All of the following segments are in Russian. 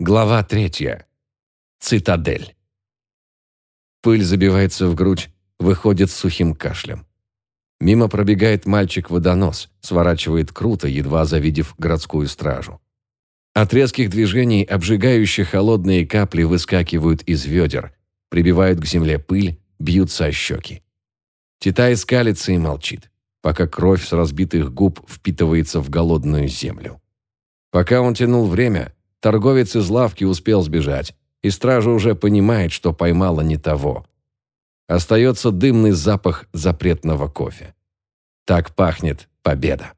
Глава третья. Цитадель. Пыль забивается в грудь, выходит сухим кашлем. Мимо пробегает мальчик-водонос, сворачивает круто, едва завидев городскую стражу. От резких движений обжигающие холодные капли выскакивают из ведер, прибивают к земле пыль, бьются о щеки. Титай скалится и молчит, пока кровь с разбитых губ впитывается в голодную землю. Пока он тянул время, торговец из лавки успел сбежать, и стража уже понимает, что поймала не того. Остается дымный запах запретного кофе. Так пахнет победа.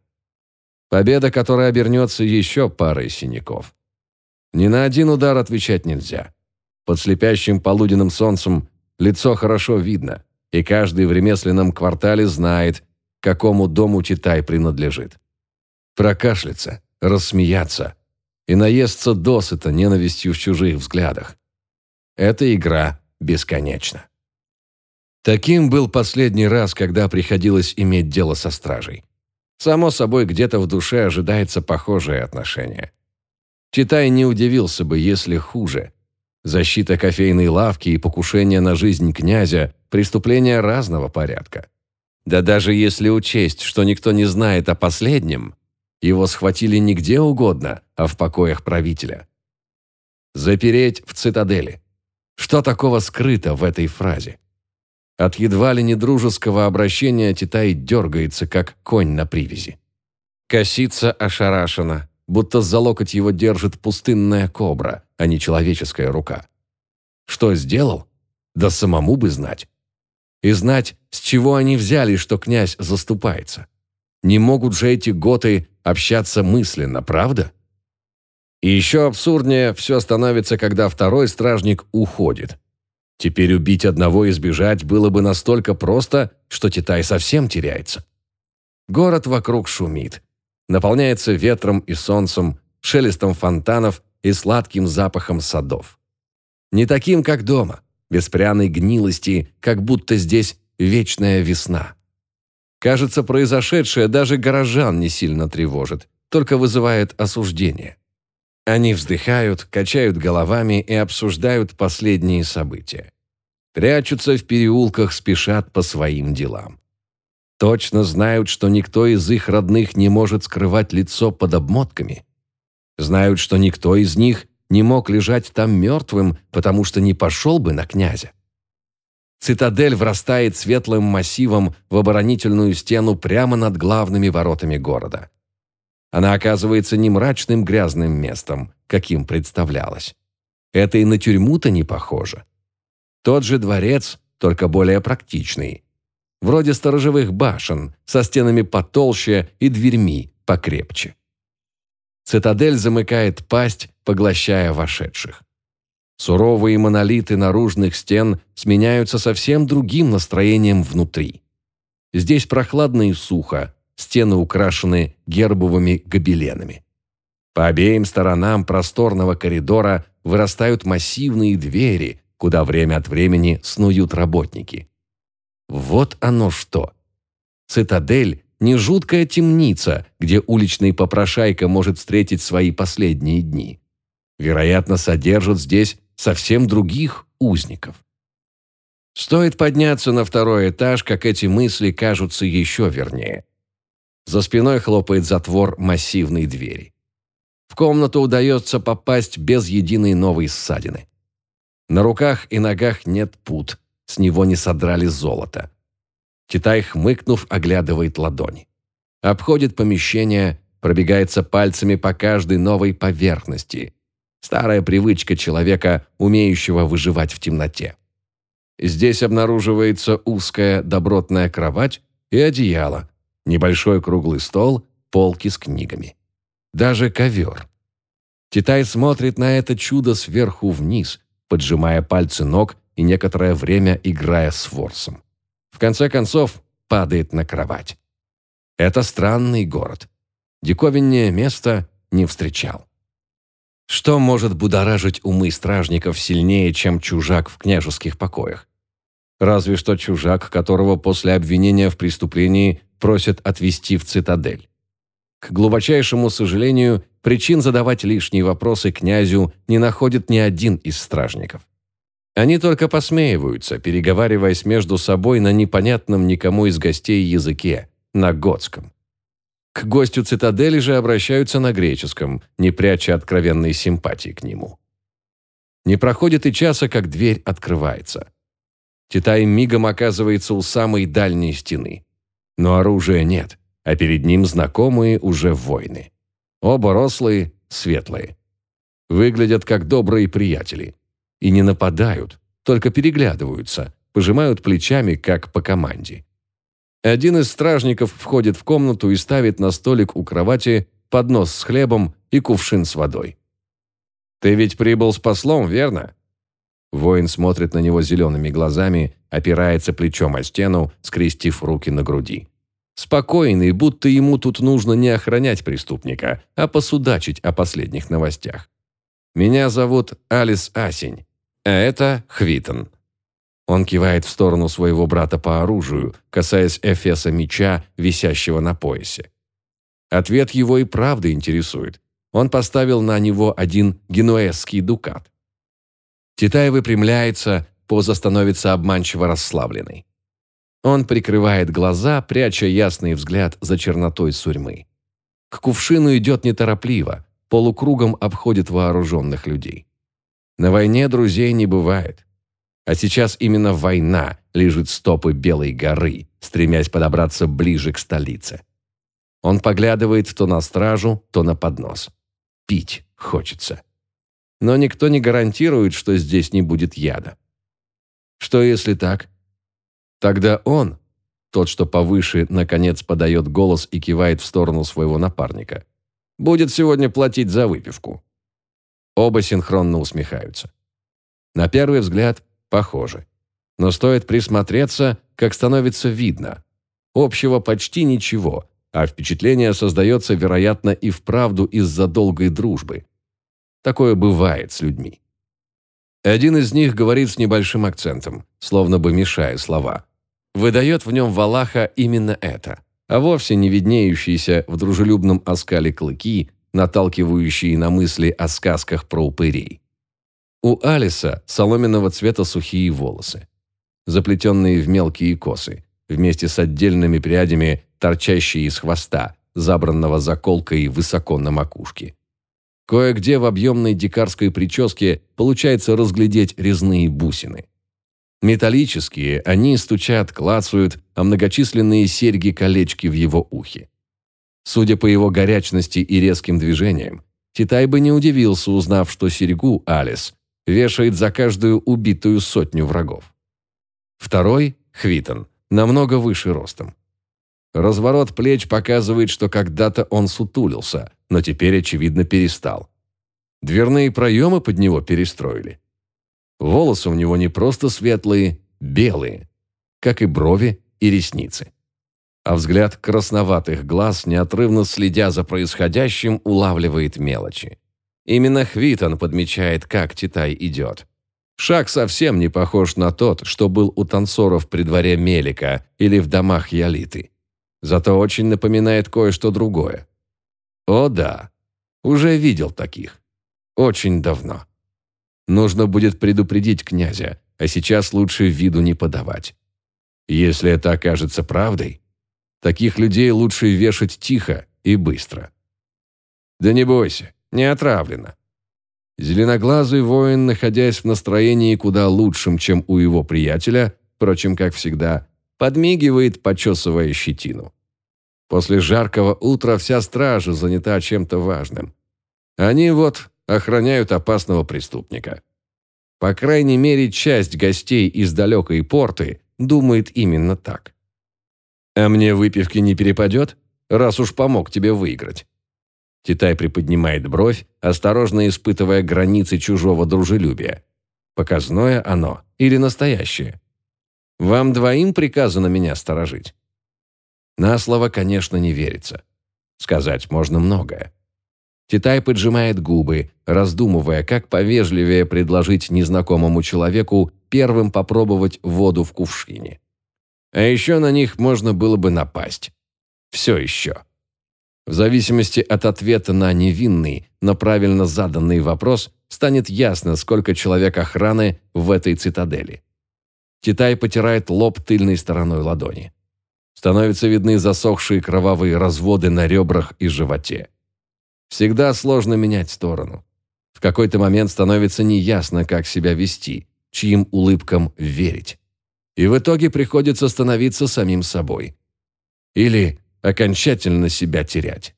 Победа, которая обернется еще парой синяков. Ни на один удар отвечать нельзя. Под слепящим полуденным солнцем лицо хорошо видно, и каждый в ремесленном квартале знает, какому дому Читай принадлежит. Прокашляться, рассмеяться и наесться досыта ненавистью в чужих взглядах. Эта игра бесконечна. Таким был последний раз, когда приходилось иметь дело со стражей. Само собой, где-то в душе ожидается похожее отношение. Читай не удивился бы, если хуже. Защита кофейной лавки и покушение на жизнь князя – преступления разного порядка. Да даже если учесть, что никто не знает о последнем, его схватили не где угодно, а в покоях правителя. Запереть в цитадели. Что такого скрыто в этой фразе? От едва ли не дружеского обращения Титай дергается, как конь на привязи. Косится ошарашенно, будто за локоть его держит пустынная кобра, а не человеческая рука. Что сделал? Да самому бы знать. И знать, с чего они взяли, что князь заступается. Не могут же эти готы общаться мысленно, правда? И еще абсурднее все становится, когда второй стражник уходит. Теперь убить одного и сбежать было бы настолько просто, что Титай совсем теряется. Город вокруг шумит, наполняется ветром и солнцем, шелестом фонтанов и сладким запахом садов. Не таким, как дома, без пряной гнилости, как будто здесь вечная весна. Кажется, произошедшее даже горожан не сильно тревожит, только вызывает осуждение. Они вздыхают, качают головами и обсуждают последние события. Прячутся в переулках, спешат по своим делам. Точно знают, что никто из их родных не может скрывать лицо под обмотками. Знают, что никто из них не мог лежать там мертвым, потому что не пошел бы на князя. Цитадель врастает светлым массивом в оборонительную стену прямо над главными воротами города. Она оказывается не мрачным грязным местом, каким представлялось. Это и на тюрьму-то не похоже. Тот же дворец, только более практичный. Вроде сторожевых башен, со стенами потолще и дверьми покрепче. Цитадель замыкает пасть, поглощая вошедших. Суровые монолиты наружных стен сменяются совсем другим настроением внутри. Здесь прохладно и сухо, стены украшены гербовыми гобеленами. По обеим сторонам просторного коридора вырастают массивные двери, куда время от времени снуют работники. Вот оно что. Цитадель – не жуткая темница, где уличный попрошайка может встретить свои последние дни. Вероятно, содержат здесь совсем других узников. Стоит подняться на второй этаж, как эти мысли кажутся еще вернее. За спиной хлопает затвор массивной двери. В комнату удается попасть без единой новой ссадины. На руках и ногах нет пут, с него не содрали золото. Китай, хмыкнув, оглядывает ладони. Обходит помещение, пробегается пальцами по каждой новой поверхности. Старая привычка человека, умеющего выживать в темноте. Здесь обнаруживается узкая добротная кровать и одеяло, небольшой круглый стол, полки с книгами. Даже ковер. Китай смотрит на это чудо сверху вниз, поджимая пальцы ног и некоторое время играя с ворсом. В конце концов, падает на кровать. Это странный город. Диковиннее место не встречал. Что может будоражить умы стражников сильнее, чем чужак в княжеских покоях? Разве что чужак, которого после обвинения в преступлении просят отвезти в цитадель. К глубочайшему сожалению, причин задавать лишние вопросы князю не находит ни один из стражников. Они только посмеиваются, переговариваясь между собой на непонятном никому из гостей языке, на готском. К гостю цитадели же обращаются на греческом, не пряча откровенной симпатии к нему. Не проходит и часа, как дверь открывается. Титай мигом оказывается у самой дальней стены. Но оружия нет, а перед ним знакомые уже воины. Оба рослые, светлые. Выглядят как добрые приятели. И не нападают, только переглядываются, пожимают плечами, как по команде. Один из стражников входит в комнату и ставит на столик у кровати поднос с хлебом и кувшин с водой. «Ты ведь прибыл с послом, верно?» Воин смотрит на него зелеными глазами, опирается плечом о стену, скрестив руки на груди. Спокойный, будто ему тут нужно не охранять преступника, а посудачить о последних новостях. «Меня зовут Алис Асень, а это Хвитон». Он кивает в сторону своего брата по оружию, касаясь эфеса меча, висящего на поясе. Ответ его и правда интересует. Он поставил на него один генуэзский дукат. Титай выпрямляется, поза становится обманчиво расслабленной. Он прикрывает глаза, пряча ясный взгляд за чернотой сурьмы. К кувшину идет неторопливо, полукругом обходит вооруженных людей. На войне друзей не бывает. А сейчас именно война лежит стопы Белой горы, стремясь подобраться ближе к столице. Он поглядывает то на стражу, то на поднос. Пить хочется. Но никто не гарантирует, что здесь не будет яда. Что если так? Тогда он, тот, что повыше, наконец подает голос и кивает в сторону своего напарника, будет сегодня платить за выпивку. Оба синхронно усмехаются. На первый взгляд похожи. Но стоит присмотреться, как становится видно. Общего почти ничего, а впечатление создается, вероятно, и вправду из-за долгой дружбы. Такое бывает с людьми. Один из них говорит с небольшим акцентом, словно бы мешая слова выдает в нем Валаха именно это, а вовсе не виднеющиеся в дружелюбном оскале клыки, наталкивающие на мысли о сказках про упырей. У Алиса соломенного цвета сухие волосы, заплетенные в мелкие косы, вместе с отдельными прядями, торчащие из хвоста, забранного заколкой высоко на макушке. Кое-где в объемной дикарской прическе получается разглядеть резные бусины. Металлические, они стучат, клацают, а многочисленные серьги-колечки в его ухе. Судя по его горячности и резким движениям, Титай бы не удивился, узнав, что серьгу Алис вешает за каждую убитую сотню врагов. Второй, Хвитон, намного выше ростом. Разворот плеч показывает, что когда-то он сутулился, но теперь, очевидно, перестал. Дверные проемы под него перестроили. Волосы у него не просто светлые, белые, как и брови и ресницы. А взгляд красноватых глаз, неотрывно следя за происходящим, улавливает мелочи. Именно Хвитон подмечает, как Титай идет. Шаг совсем не похож на тот, что был у танцоров при дворе Мелика или в домах Ялиты. Зато очень напоминает кое-что другое. О да, уже видел таких. Очень давно. Нужно будет предупредить князя, а сейчас лучше виду не подавать. Если это окажется правдой, таких людей лучше вешать тихо и быстро. Да не бойся, не отравлено. Зеленоглазый воин, находясь в настроении куда лучшем, чем у его приятеля, впрочем, как всегда, подмигивает, почесывая щетину. После жаркого утра вся стража занята чем-то важным. Они вот охраняют опасного преступника. По крайней мере, часть гостей из далекой порты думает именно так. «А мне выпивки не перепадет, раз уж помог тебе выиграть?» Китай приподнимает бровь, осторожно испытывая границы чужого дружелюбия. Показное оно или настоящее? Вам двоим приказано меня сторожить. На слово, конечно, не верится. Сказать можно многое. Титай поджимает губы, раздумывая, как повежливее предложить незнакомому человеку первым попробовать воду в кувшине. А еще на них можно было бы напасть. Все еще. В зависимости от ответа на невинный, но правильно заданный вопрос, станет ясно, сколько человек охраны в этой цитадели. Китай потирает лоб тыльной стороной ладони. Становятся видны засохшие кровавые разводы на ребрах и животе. Всегда сложно менять сторону. В какой-то момент становится неясно, как себя вести, чьим улыбкам верить. И в итоге приходится становиться самим собой. Или окончательно себя терять.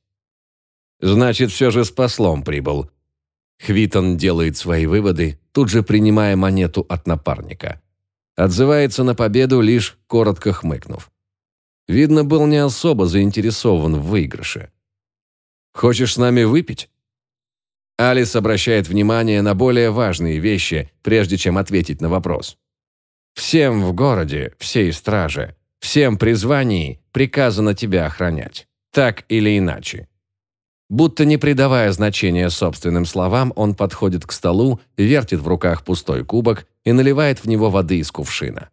Значит, все же с послом прибыл. Хвитон делает свои выводы, тут же принимая монету от напарника. Отзывается на победу, лишь коротко хмыкнув. Видно, был не особо заинтересован в выигрыше. «Хочешь с нами выпить?» Алис обращает внимание на более важные вещи, прежде чем ответить на вопрос. «Всем в городе, всей страже, всем при звании приказано тебя охранять. Так или иначе. Будто не придавая значения собственным словам, он подходит к столу, вертит в руках пустой кубок и наливает в него воды из кувшина.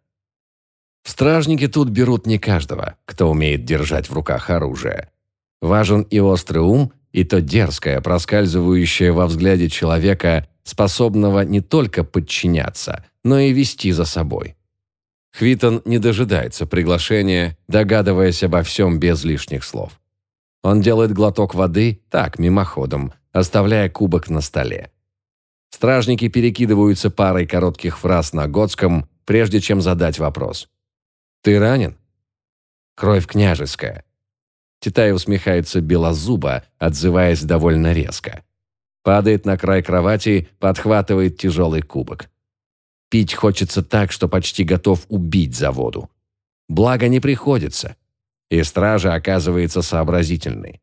Стражники тут берут не каждого, кто умеет держать в руках оружие. Важен и острый ум, и то дерзкое, проскальзывающее во взгляде человека, способного не только подчиняться, но и вести за собой. Хвитон не дожидается приглашения, догадываясь обо всем без лишних слов. Он делает глоток воды, так, мимоходом, оставляя кубок на столе. Стражники перекидываются парой коротких фраз на готском, прежде чем задать вопрос. «Ты ранен?» «Кровь княжеская». Титай усмехается белозубо, отзываясь довольно резко. Падает на край кровати, подхватывает тяжелый кубок. Пить хочется так, что почти готов убить за воду. Благо не приходится и стража оказывается сообразительной.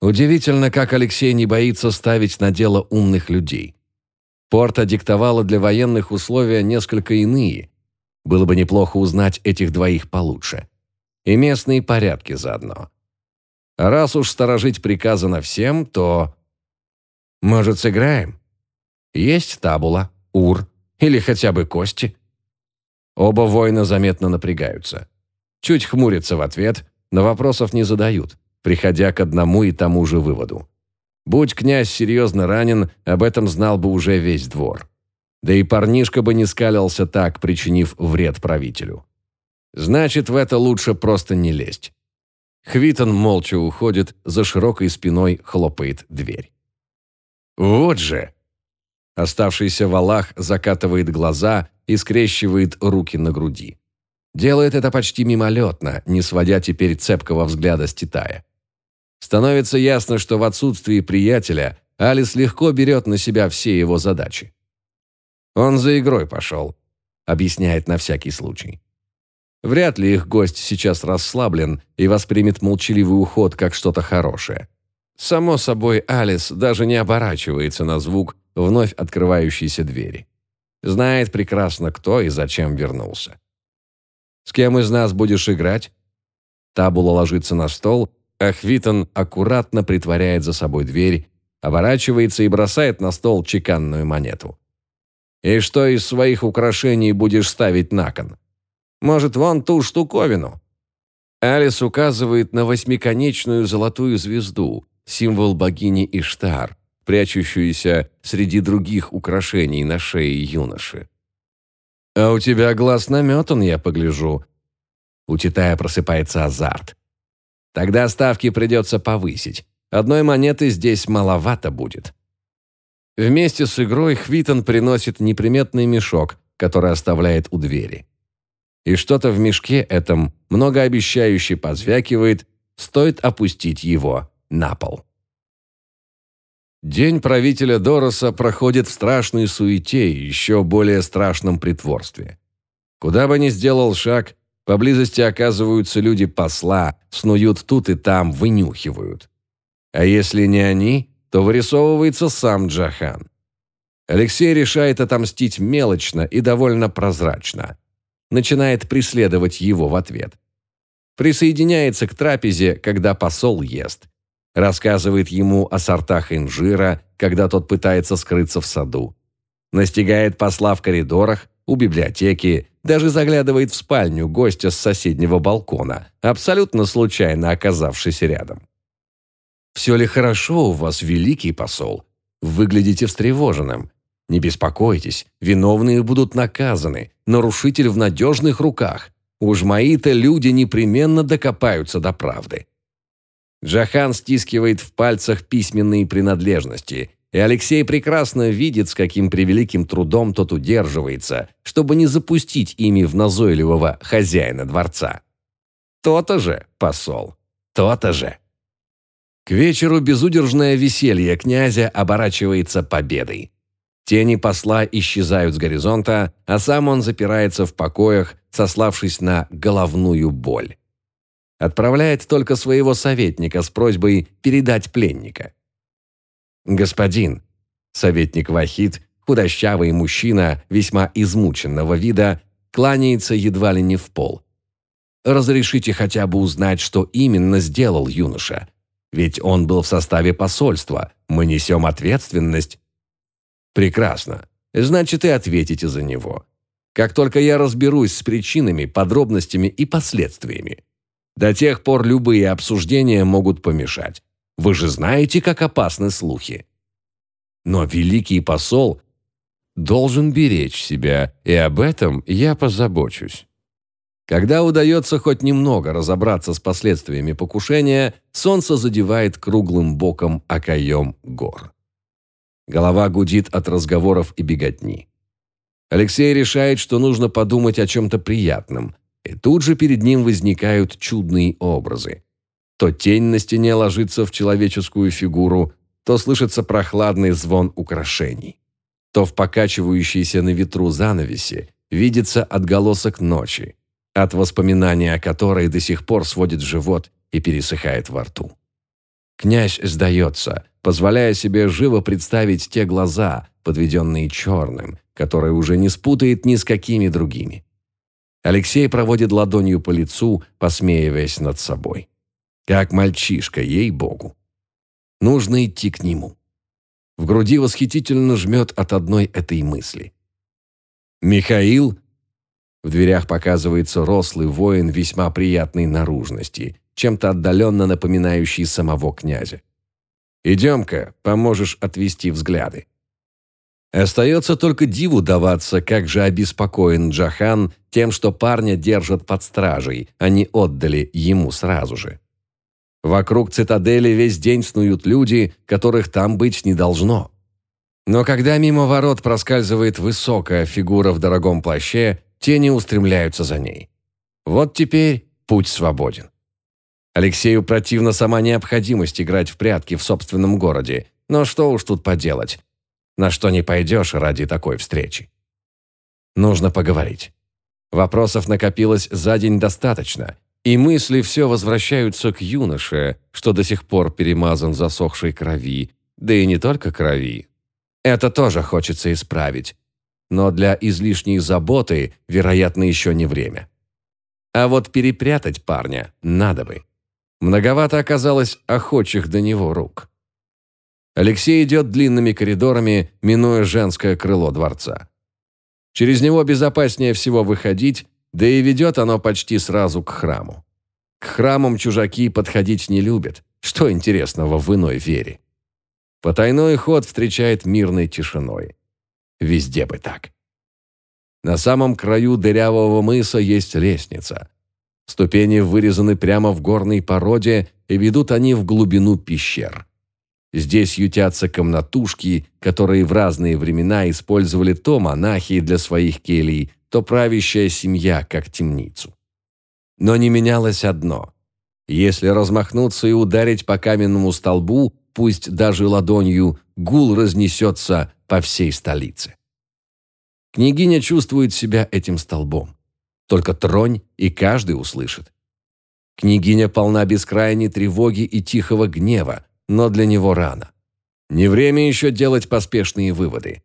Удивительно, как Алексей не боится ставить на дело умных людей. Порта диктовала для военных условия несколько иные. Было бы неплохо узнать этих двоих получше. И местные порядки заодно. Раз уж сторожить приказано всем, то... Может, сыграем? Есть табула, ур или хотя бы кости? Оба воина заметно напрягаются чуть хмурятся в ответ, но вопросов не задают, приходя к одному и тому же выводу. Будь князь серьезно ранен, об этом знал бы уже весь двор. Да и парнишка бы не скалился так, причинив вред правителю. Значит, в это лучше просто не лезть. Хвитон молча уходит, за широкой спиной хлопает дверь. «Вот же!» Оставшийся валах закатывает глаза и скрещивает руки на груди. Делает это почти мимолетно, не сводя теперь цепкого взгляда с Титая. Становится ясно, что в отсутствии приятеля Алис легко берет на себя все его задачи. «Он за игрой пошел», — объясняет на всякий случай. Вряд ли их гость сейчас расслаблен и воспримет молчаливый уход как что-то хорошее. Само собой, Алис даже не оборачивается на звук вновь открывающейся двери. Знает прекрасно, кто и зачем вернулся. С кем из нас будешь играть?» Табула ложится на стол, а Хвитон аккуратно притворяет за собой дверь, оборачивается и бросает на стол чеканную монету. «И что из своих украшений будешь ставить на кон? Может, вон ту штуковину?» Алис указывает на восьмиконечную золотую звезду, символ богини Иштар, прячущуюся среди других украшений на шее юноши. «А у тебя глаз наметан, я погляжу». У Титая просыпается азарт. «Тогда ставки придется повысить. Одной монеты здесь маловато будет». Вместе с игрой Хвитон приносит неприметный мешок, который оставляет у двери. И что-то в мешке этом многообещающе позвякивает, стоит опустить его на пол. День правителя Дороса проходит в страшной суете и еще более страшном притворстве. Куда бы ни сделал шаг, поблизости оказываются люди посла, снуют тут и там, вынюхивают. А если не они, то вырисовывается сам Джахан. Алексей решает отомстить мелочно и довольно прозрачно. Начинает преследовать его в ответ. Присоединяется к трапезе, когда посол ест – Рассказывает ему о сортах инжира, когда тот пытается скрыться в саду. Настигает посла в коридорах, у библиотеки, даже заглядывает в спальню гостя с соседнего балкона, абсолютно случайно оказавшись рядом. «Все ли хорошо у вас, великий посол? Выглядите встревоженным. Не беспокойтесь, виновные будут наказаны, нарушитель в надежных руках. Уж мои-то люди непременно докопаются до правды». Джахан стискивает в пальцах письменные принадлежности, и Алексей прекрасно видит, с каким превеликим трудом тот удерживается, чтобы не запустить ими в назойливого хозяина дворца. То-то же, посол, то-то же. К вечеру безудержное веселье князя оборачивается победой. Тени посла исчезают с горизонта, а сам он запирается в покоях, сославшись на головную боль. Отправляет только своего советника с просьбой передать пленника. «Господин», советник Вахид, худощавый мужчина, весьма измученного вида, кланяется едва ли не в пол. «Разрешите хотя бы узнать, что именно сделал юноша. Ведь он был в составе посольства. Мы несем ответственность Прекрасно. Значит, и ответите за него. Как только я разберусь с причинами, подробностями и последствиями. До тех пор любые обсуждения могут помешать. Вы же знаете, как опасны слухи. Но великий посол должен беречь себя, и об этом я позабочусь. Когда удается хоть немного разобраться с последствиями покушения, солнце задевает круглым боком окоем гор. Голова гудит от разговоров и беготни. Алексей решает, что нужно подумать о чем-то приятном, и тут же перед ним возникают чудные образы. То тень на стене ложится в человеческую фигуру, то слышится прохладный звон украшений. То в покачивающейся на ветру занавесе видится отголосок ночи, от воспоминания о которой до сих пор сводит живот и пересыхает во рту. Князь сдается, позволяя себе живо представить те глаза, подведенные черным, которые уже не спутает ни с какими другими. Алексей проводит ладонью по лицу, посмеиваясь над собой. Как мальчишка, ей-богу. Нужно идти к нему. В груди восхитительно жмет от одной этой мысли. «Михаил?» В дверях показывается рослый воин весьма приятной наружности, чем-то отдаленно напоминающий самого князя. «Идем-ка, поможешь отвести взгляды». Остается только диву даваться, как же обеспокоен Джахан тем, что парня держат под стражей, а не отдали ему сразу же. Вокруг цитадели весь день снуют люди, которых там быть не должно. Но когда мимо ворот проскальзывает высокая фигура в дорогом плаще, тени устремляются за ней. Вот теперь путь свободен. Алексею противна сама необходимость играть в прятки в собственном городе. Но что уж тут поделать. На что не пойдешь ради такой встречи. Нужно поговорить. Вопросов накопилось за день достаточно, и мысли все возвращаются к юноше, что до сих пор перемазан засохшей крови, да и не только крови. Это тоже хочется исправить. Но для излишней заботы, вероятно, еще не время. А вот перепрятать парня надо бы. Многовато оказалось охочих до него рук. Алексей идет длинными коридорами, минуя женское крыло дворца. Через него безопаснее всего выходить, да и ведет оно почти сразу к храму. К храмам чужаки подходить не любят. Что интересного в иной вере? Потайной ход встречает мирной тишиной. Везде бы так. На самом краю дырявого мыса есть лестница. Ступени вырезаны прямо в горной породе, и ведут они в глубину пещер. Здесь ютятся комнатушки, которые в разные времена использовали то монахи для своих келий, то правящая семья, как темницу. Но не менялось одно. Если размахнуться и ударить по каменному столбу, пусть даже ладонью, гул разнесется по всей столице. Княгиня чувствует себя этим столбом. Только тронь, и каждый услышит. Княгиня полна бескрайней тревоги и тихого гнева, но для него рано. Не время еще делать поспешные выводы.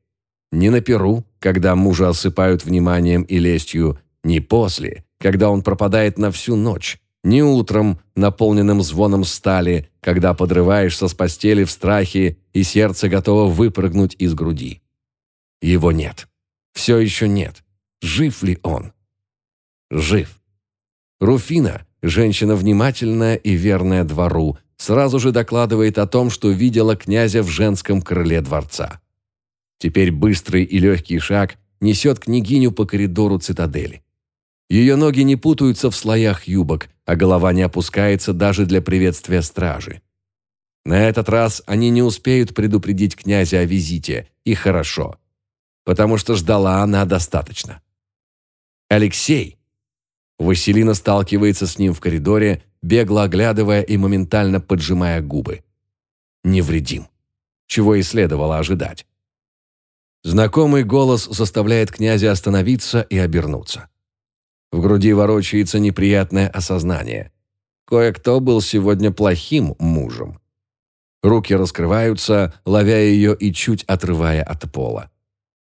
Не на перу, когда мужа осыпают вниманием и лестью, не после, когда он пропадает на всю ночь, не утром, наполненным звоном стали, когда подрываешься с постели в страхе и сердце готово выпрыгнуть из груди. Его нет. Все еще нет. Жив ли он? жив. Руфина, женщина внимательная и верная двору, сразу же докладывает о том, что видела князя в женском крыле дворца. Теперь быстрый и легкий шаг несет княгиню по коридору цитадели. Ее ноги не путаются в слоях юбок, а голова не опускается даже для приветствия стражи. На этот раз они не успеют предупредить князя о визите, и хорошо, потому что ждала она достаточно. «Алексей!» Василина сталкивается с ним в коридоре, бегло оглядывая и моментально поджимая губы. Невредим. Чего и следовало ожидать. Знакомый голос заставляет князя остановиться и обернуться. В груди ворочается неприятное осознание. Кое-кто был сегодня плохим мужем. Руки раскрываются, ловя ее и чуть отрывая от пола.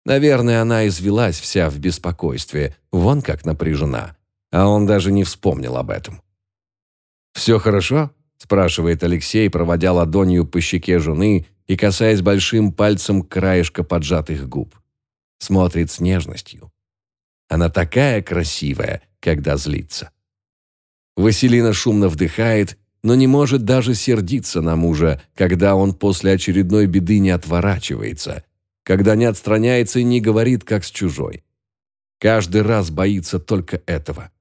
Наверное, она извелась вся в беспокойстве, вон как напряжена. А он даже не вспомнил об этом. «Все хорошо?» – спрашивает Алексей, проводя ладонью по щеке жены и касаясь большим пальцем краешка поджатых губ. Смотрит с нежностью. Она такая красивая, когда злится. Василина шумно вдыхает, но не может даже сердиться на мужа, когда он после очередной беды не отворачивается, когда не отстраняется и не говорит, как с чужой. Каждый раз боится только этого.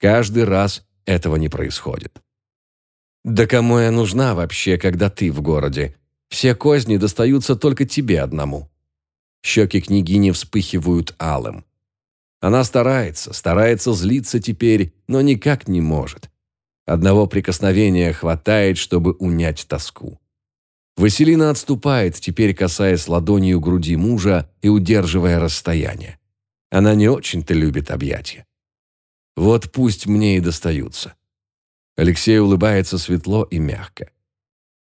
Каждый раз этого не происходит. «Да кому я нужна вообще, когда ты в городе?» Все козни достаются только тебе одному». Щеки княгини вспыхивают алым. Она старается, старается злиться теперь, но никак не может. Одного прикосновения хватает, чтобы унять тоску. Василина отступает, теперь касаясь ладонью груди мужа и удерживая расстояние. Она не очень-то любит объятия. Вот пусть мне и достаются. Алексей улыбается светло и мягко.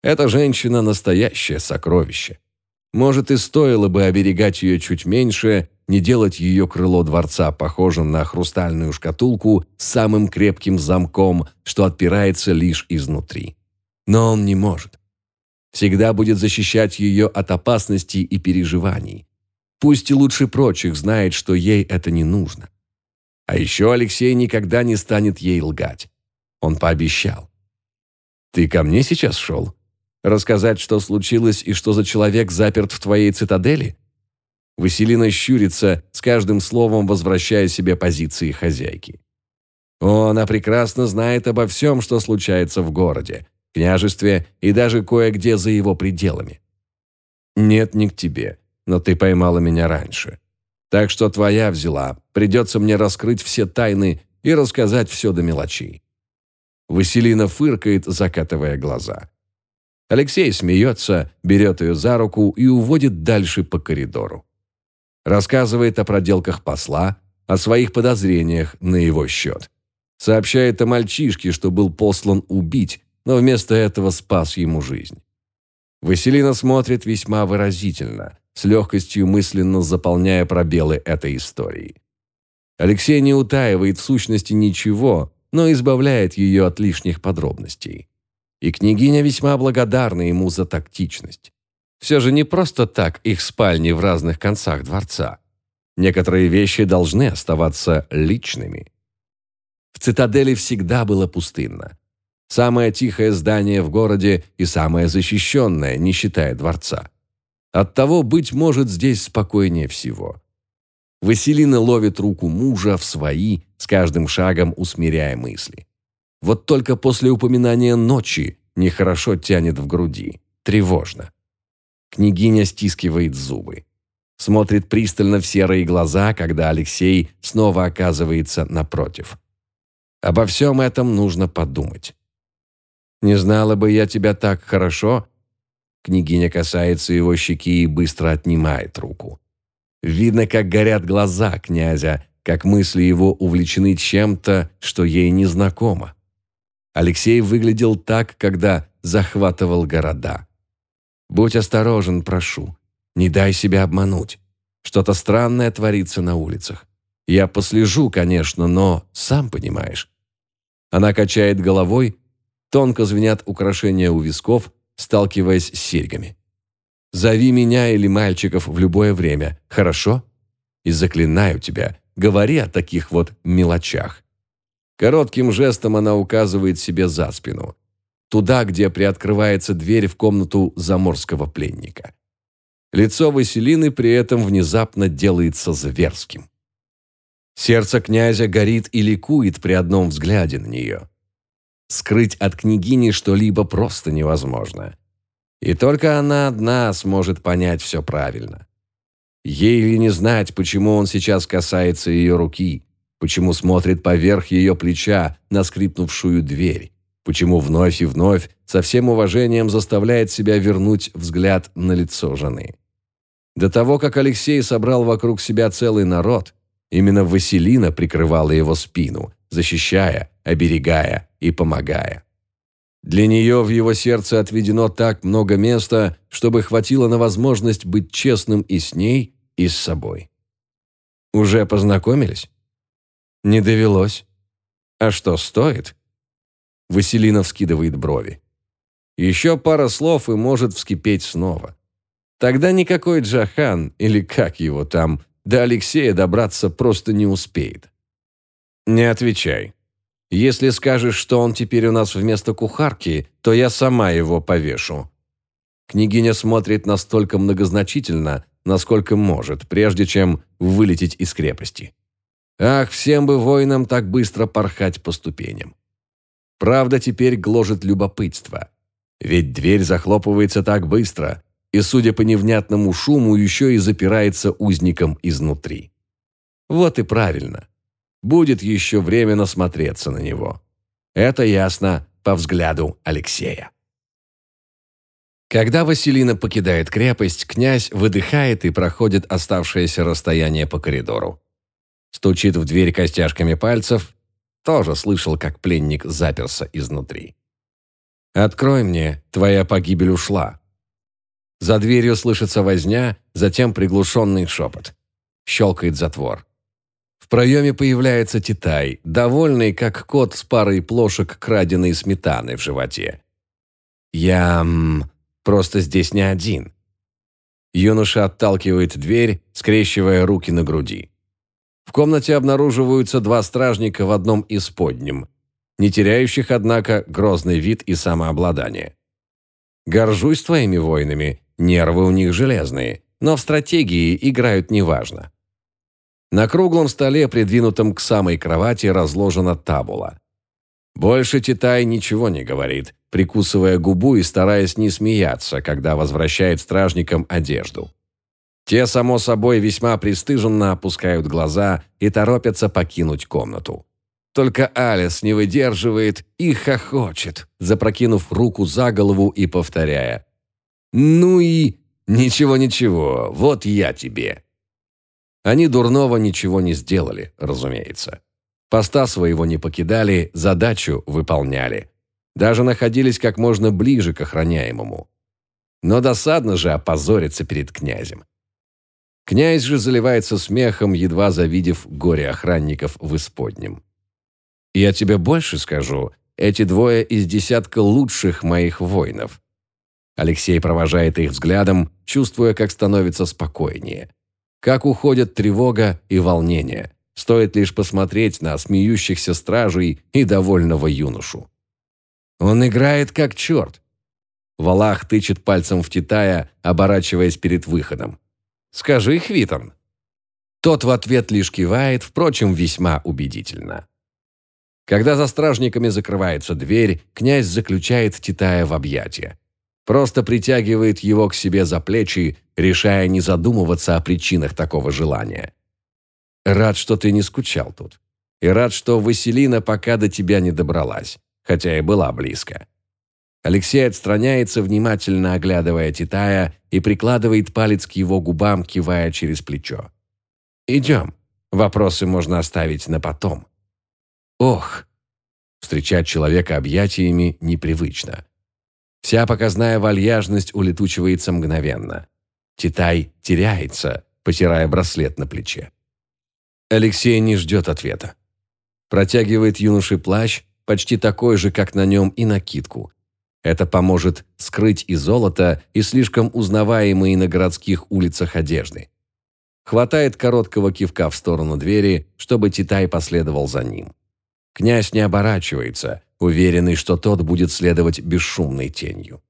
Эта женщина – настоящее сокровище. Может, и стоило бы оберегать ее чуть меньше, не делать ее крыло дворца похожим на хрустальную шкатулку с самым крепким замком, что отпирается лишь изнутри. Но он не может. Всегда будет защищать ее от опасностей и переживаний. Пусть и лучше прочих знает, что ей это не нужно. А еще Алексей никогда не станет ей лгать. Он пообещал. «Ты ко мне сейчас шел?» Рассказать, что случилось и что за человек заперт в твоей цитадели? Василина щурится, с каждым словом возвращая себе позиции хозяйки. О, она прекрасно знает обо всем, что случается в городе, княжестве и даже кое-где за его пределами. Нет, не к тебе, но ты поймала меня раньше. Так что твоя взяла, придется мне раскрыть все тайны и рассказать все до мелочей. Василина фыркает, закатывая глаза. Алексей смеется, берет ее за руку и уводит дальше по коридору. Рассказывает о проделках посла, о своих подозрениях на его счет. Сообщает о мальчишке, что был послан убить, но вместо этого спас ему жизнь. Василина смотрит весьма выразительно, с легкостью мысленно заполняя пробелы этой истории. Алексей не утаивает в сущности ничего, но избавляет ее от лишних подробностей и княгиня весьма благодарна ему за тактичность. Все же не просто так их спальни в разных концах дворца. Некоторые вещи должны оставаться личными. В цитадели всегда было пустынно. Самое тихое здание в городе и самое защищенное, не считая дворца. Оттого, быть может, здесь спокойнее всего. Василина ловит руку мужа в свои, с каждым шагом усмиряя мысли. Вот только после упоминания ночи нехорошо тянет в груди. Тревожно. Княгиня стискивает зубы. Смотрит пристально в серые глаза, когда Алексей снова оказывается напротив. Обо всем этом нужно подумать. «Не знала бы я тебя так хорошо», Княгиня касается его щеки и быстро отнимает руку. Видно, как горят глаза князя, как мысли его увлечены чем-то, что ей незнакомо. Алексей выглядел так, когда захватывал города. «Будь осторожен, прошу. Не дай себя обмануть. Что-то странное творится на улицах. Я послежу, конечно, но сам понимаешь». Она качает головой, тонко звенят украшения у висков, сталкиваясь с серьгами. «Зови меня или мальчиков в любое время, хорошо? И заклинаю тебя, говори о таких вот мелочах. Коротким жестом она указывает себе за спину. туда, где приоткрывается дверь в комнату заморского пленника. Лицо Василины при этом внезапно делается зверским. Сердце князя горит и ликует при одном взгляде на нее. Скрыть от княгини что-либо просто невозможно. И только она одна сможет понять все правильно. Ей ли не знать, почему он сейчас касается ее руки, почему смотрит поверх ее плеча на скрипнувшую дверь, почему вновь и вновь со всем уважением заставляет себя вернуть взгляд на лицо жены. До того, как Алексей собрал вокруг себя целый народ, именно Василина прикрывала его спину, защищая, оберегая и помогая. Для нее в его сердце отведено так много места, чтобы хватило на возможность быть честным и с ней, и с собой. Уже познакомились? Не довелось. А что, стоит? Василина вскидывает брови. Еще пара слов и может вскипеть снова. Тогда никакой Джахан, или как его там, до Алексея добраться просто не успеет. Не отвечай. Если скажешь, что он теперь у нас вместо кухарки, то я сама его повешу». Княгиня смотрит настолько многозначительно, насколько может, прежде чем вылететь из крепости. Ах, всем бы воинам так быстро порхать по ступеням. Правда, теперь гложет любопытство. Ведь дверь захлопывается так быстро, и, судя по невнятному шуму, еще и запирается узником изнутри. Вот и правильно. Будет еще время насмотреться на него. Это ясно по взгляду Алексея. Когда Василина покидает крепость, князь выдыхает и проходит оставшееся расстояние по коридору. Стучит в дверь костяшками пальцев. Тоже слышал, как пленник заперся изнутри. «Открой мне, твоя погибель ушла». За дверью слышится возня, затем приглушенный шепот. Щелкает затвор. В проеме появляется Титай, довольный, как кот с парой плошек краденой сметаны в животе. «Я... М, просто здесь не один». Юноша отталкивает дверь, скрещивая руки на груди. В комнате обнаруживаются два стражника в одном из подним, не теряющих, однако, грозный вид и самообладание. «Горжусь твоими воинами, нервы у них железные, но в стратегии играют неважно». На круглом столе, придвинутом к самой кровати, разложена табула. Больше Титай ничего не говорит, прикусывая губу и стараясь не смеяться, когда возвращает стражникам одежду. Те, само собой, весьма пристыженно опускают глаза и торопятся покинуть комнату. Только Алис не выдерживает и хохочет, запрокинув руку за голову и повторяя. «Ну и... ничего-ничего, вот я тебе». Они дурного ничего не сделали, разумеется. Поста своего не покидали, задачу выполняли. Даже находились как можно ближе к охраняемому. Но досадно же опозориться перед князем. Князь же заливается смехом, едва завидев горе охранников в исподнем. «Я тебе больше скажу, эти двое из десятка лучших моих воинов». Алексей провожает их взглядом, чувствуя, как становится спокойнее. Как уходят тревога и волнение. Стоит лишь посмотреть на смеющихся стражей и довольного юношу. Он играет как черт. Валах тычет пальцем в Титая, оборачиваясь перед выходом. «Скажи, Хвитон». Тот в ответ лишь кивает, впрочем, весьма убедительно. Когда за стражниками закрывается дверь, князь заключает Титая в объятия. Просто притягивает его к себе за плечи решая не задумываться о причинах такого желания. Рад, что ты не скучал тут. И рад, что Василина пока до тебя не добралась, хотя и была близко. Алексей отстраняется, внимательно оглядывая Титая, и прикладывает палец к его губам, кивая через плечо. «Идем. Вопросы можно оставить на потом». «Ох!» Встречать человека объятиями непривычно. Вся показная вальяжность улетучивается мгновенно. Титай теряется, потирая браслет на плече. Алексей не ждет ответа. Протягивает юноше плащ, почти такой же, как на нем, и накидку. Это поможет скрыть и золото, и слишком узнаваемые на городских улицах одежды. Хватает короткого кивка в сторону двери, чтобы Титай последовал за ним. Князь не оборачивается, уверенный, что тот будет следовать бесшумной тенью.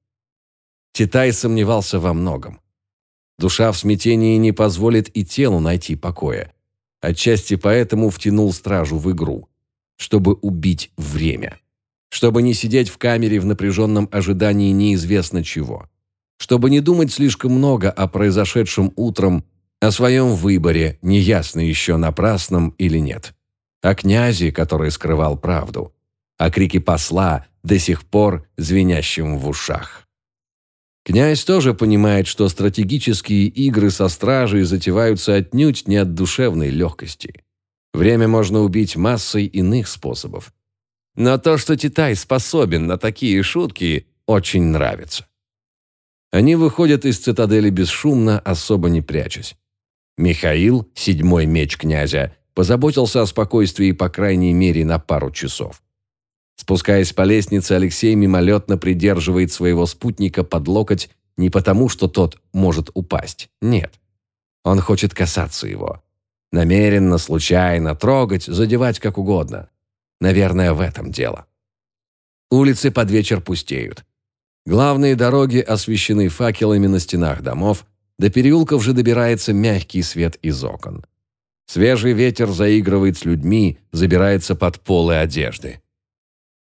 Титай сомневался во многом. Душа в смятении не позволит и телу найти покоя. Отчасти поэтому втянул стражу в игру, чтобы убить время. Чтобы не сидеть в камере в напряженном ожидании неизвестно чего. Чтобы не думать слишком много о произошедшем утром, о своем выборе, неясно еще напрасном или нет. О князе, который скрывал правду. О крике посла, до сих пор звенящем в ушах. Князь тоже понимает, что стратегические игры со стражей затеваются отнюдь не от душевной легкости. Время можно убить массой иных способов. Но то, что Титай способен на такие шутки, очень нравится. Они выходят из цитадели бесшумно, особо не прячась. Михаил, седьмой меч князя, позаботился о спокойствии по крайней мере на пару часов. Спускаясь по лестнице, Алексей мимолетно придерживает своего спутника под локоть не потому, что тот может упасть. Нет. Он хочет касаться его. Намеренно, случайно, трогать, задевать как угодно. Наверное, в этом дело. Улицы под вечер пустеют. Главные дороги освещены факелами на стенах домов, до переулков же добирается мягкий свет из окон. Свежий ветер заигрывает с людьми, забирается под полы одежды.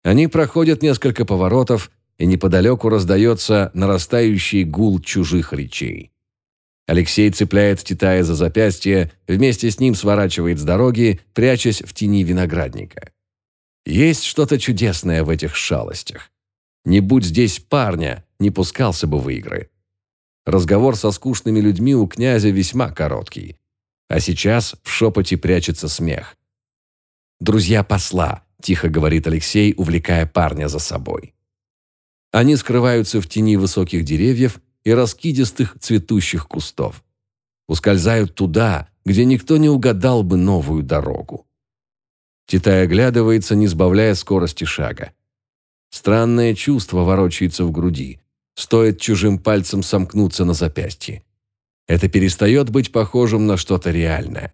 Они проходят несколько поворотов, и неподалеку раздается нарастающий гул чужих речей. Алексей цепляет Титая за запястье, вместе с ним сворачивает с дороги, прячась в тени виноградника. Есть что-то чудесное в этих шалостях. Не будь здесь парня, не пускался бы в игры. Разговор со скучными людьми у князя весьма короткий. А сейчас в шепоте прячется смех. «Друзья посла», тихо говорит Алексей, увлекая парня за собой. Они скрываются в тени высоких деревьев и раскидистых цветущих кустов. Ускользают туда, где никто не угадал бы новую дорогу. Титай оглядывается, не сбавляя скорости шага. Странное чувство ворочается в груди. Стоит чужим пальцем сомкнуться на запястье. Это перестает быть похожим на что-то реальное.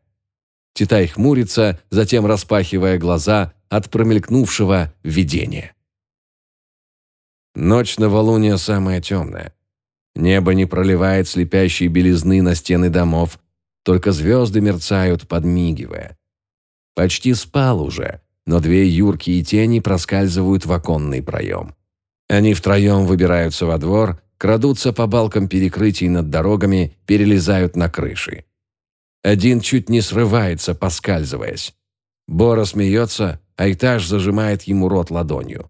Титай хмурится, затем, распахивая глаза, от промелькнувшего видения. Ночь новолуния самая темная. Небо не проливает слепящей белизны на стены домов, только звезды мерцают, подмигивая. Почти спал уже, но две юркие тени проскальзывают в оконный проем. Они втроем выбираются во двор, крадутся по балкам перекрытий над дорогами, перелезают на крыши. Один чуть не срывается, поскальзываясь. Бора смеется, Айтаж зажимает ему рот ладонью.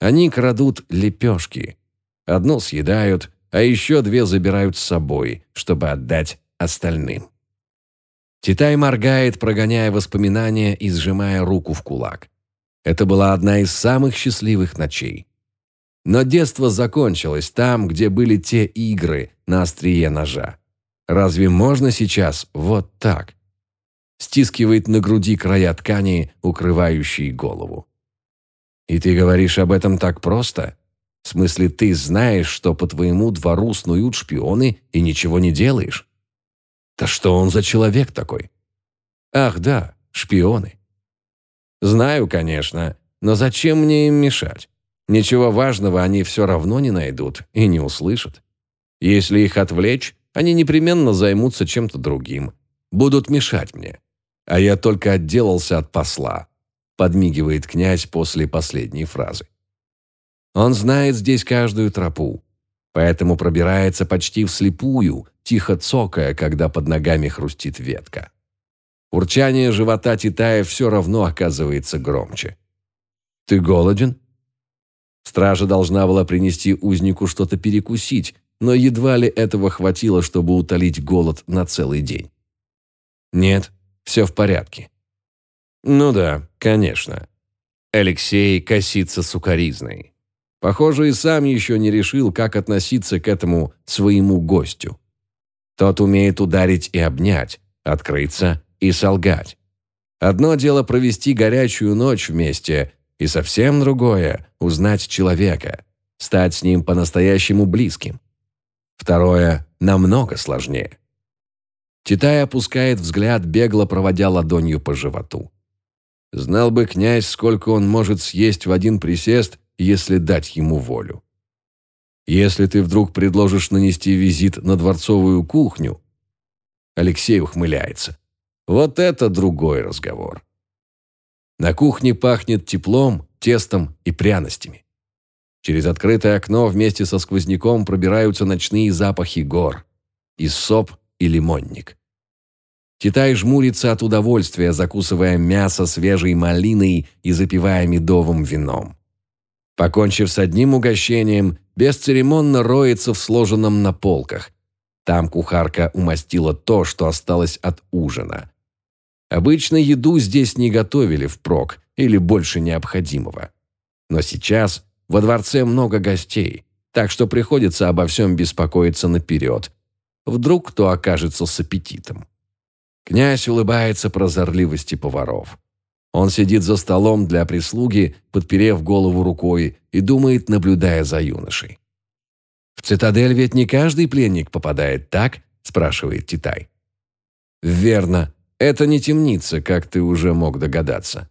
Они крадут лепешки. Одну съедают, а еще две забирают с собой, чтобы отдать остальным. Титай моргает, прогоняя воспоминания и сжимая руку в кулак. Это была одна из самых счастливых ночей. Но детство закончилось там, где были те игры на острие ножа. Разве можно сейчас вот так? стискивает на груди края ткани, укрывающие голову. «И ты говоришь об этом так просто? В смысле, ты знаешь, что по твоему двору снуют шпионы и ничего не делаешь? Да что он за человек такой?» «Ах да, шпионы». «Знаю, конечно, но зачем мне им мешать? Ничего важного они все равно не найдут и не услышат. Если их отвлечь, они непременно займутся чем-то другим, будут мешать мне а я только отделался от посла», подмигивает князь после последней фразы. Он знает здесь каждую тропу, поэтому пробирается почти вслепую, тихо цокая, когда под ногами хрустит ветка. Урчание живота Титая все равно оказывается громче. «Ты голоден?» Стража должна была принести узнику что-то перекусить, но едва ли этого хватило, чтобы утолить голод на целый день. «Нет», все в порядке. Ну да, конечно. Алексей косится сукоризной. Похоже, и сам еще не решил, как относиться к этому своему гостю. Тот умеет ударить и обнять, открыться и солгать. Одно дело провести горячую ночь вместе, и совсем другое – узнать человека, стать с ним по-настоящему близким. Второе намного сложнее. Титай опускает взгляд, бегло проводя ладонью по животу. Знал бы князь, сколько он может съесть в один присест, если дать ему волю. Если ты вдруг предложишь нанести визит на дворцовую кухню, Алексей ухмыляется. Вот это другой разговор. На кухне пахнет теплом, тестом и пряностями. Через открытое окно вместе со сквозняком пробираются ночные запахи гор. Иссоп и лимонник. Китай жмурится от удовольствия, закусывая мясо свежей малиной и запивая медовым вином. Покончив с одним угощением, бесцеремонно роется в сложенном на полках. Там кухарка умастила то, что осталось от ужина. Обычно еду здесь не готовили впрок или больше необходимого. Но сейчас во дворце много гостей, так что приходится обо всем беспокоиться наперед. Вдруг кто окажется с аппетитом. Князь улыбается прозорливости поваров. Он сидит за столом для прислуги, подперев голову рукой, и думает, наблюдая за юношей. «В цитадель ведь не каждый пленник попадает, так?» – спрашивает Титай. «Верно. Это не темница, как ты уже мог догадаться.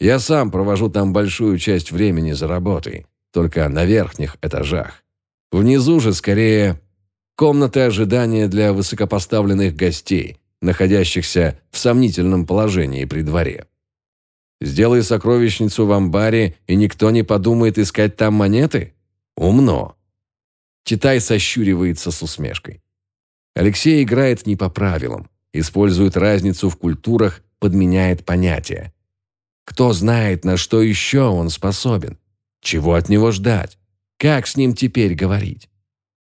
Я сам провожу там большую часть времени за работой, только на верхних этажах. Внизу же, скорее, комнаты ожидания для высокопоставленных гостей, находящихся в сомнительном положении при дворе. Сделай сокровищницу в амбаре, и никто не подумает искать там монеты? Умно. Китай сощуривается с усмешкой. Алексей играет не по правилам, использует разницу в культурах, подменяет понятия. Кто знает, на что еще он способен? Чего от него ждать? Как с ним теперь говорить?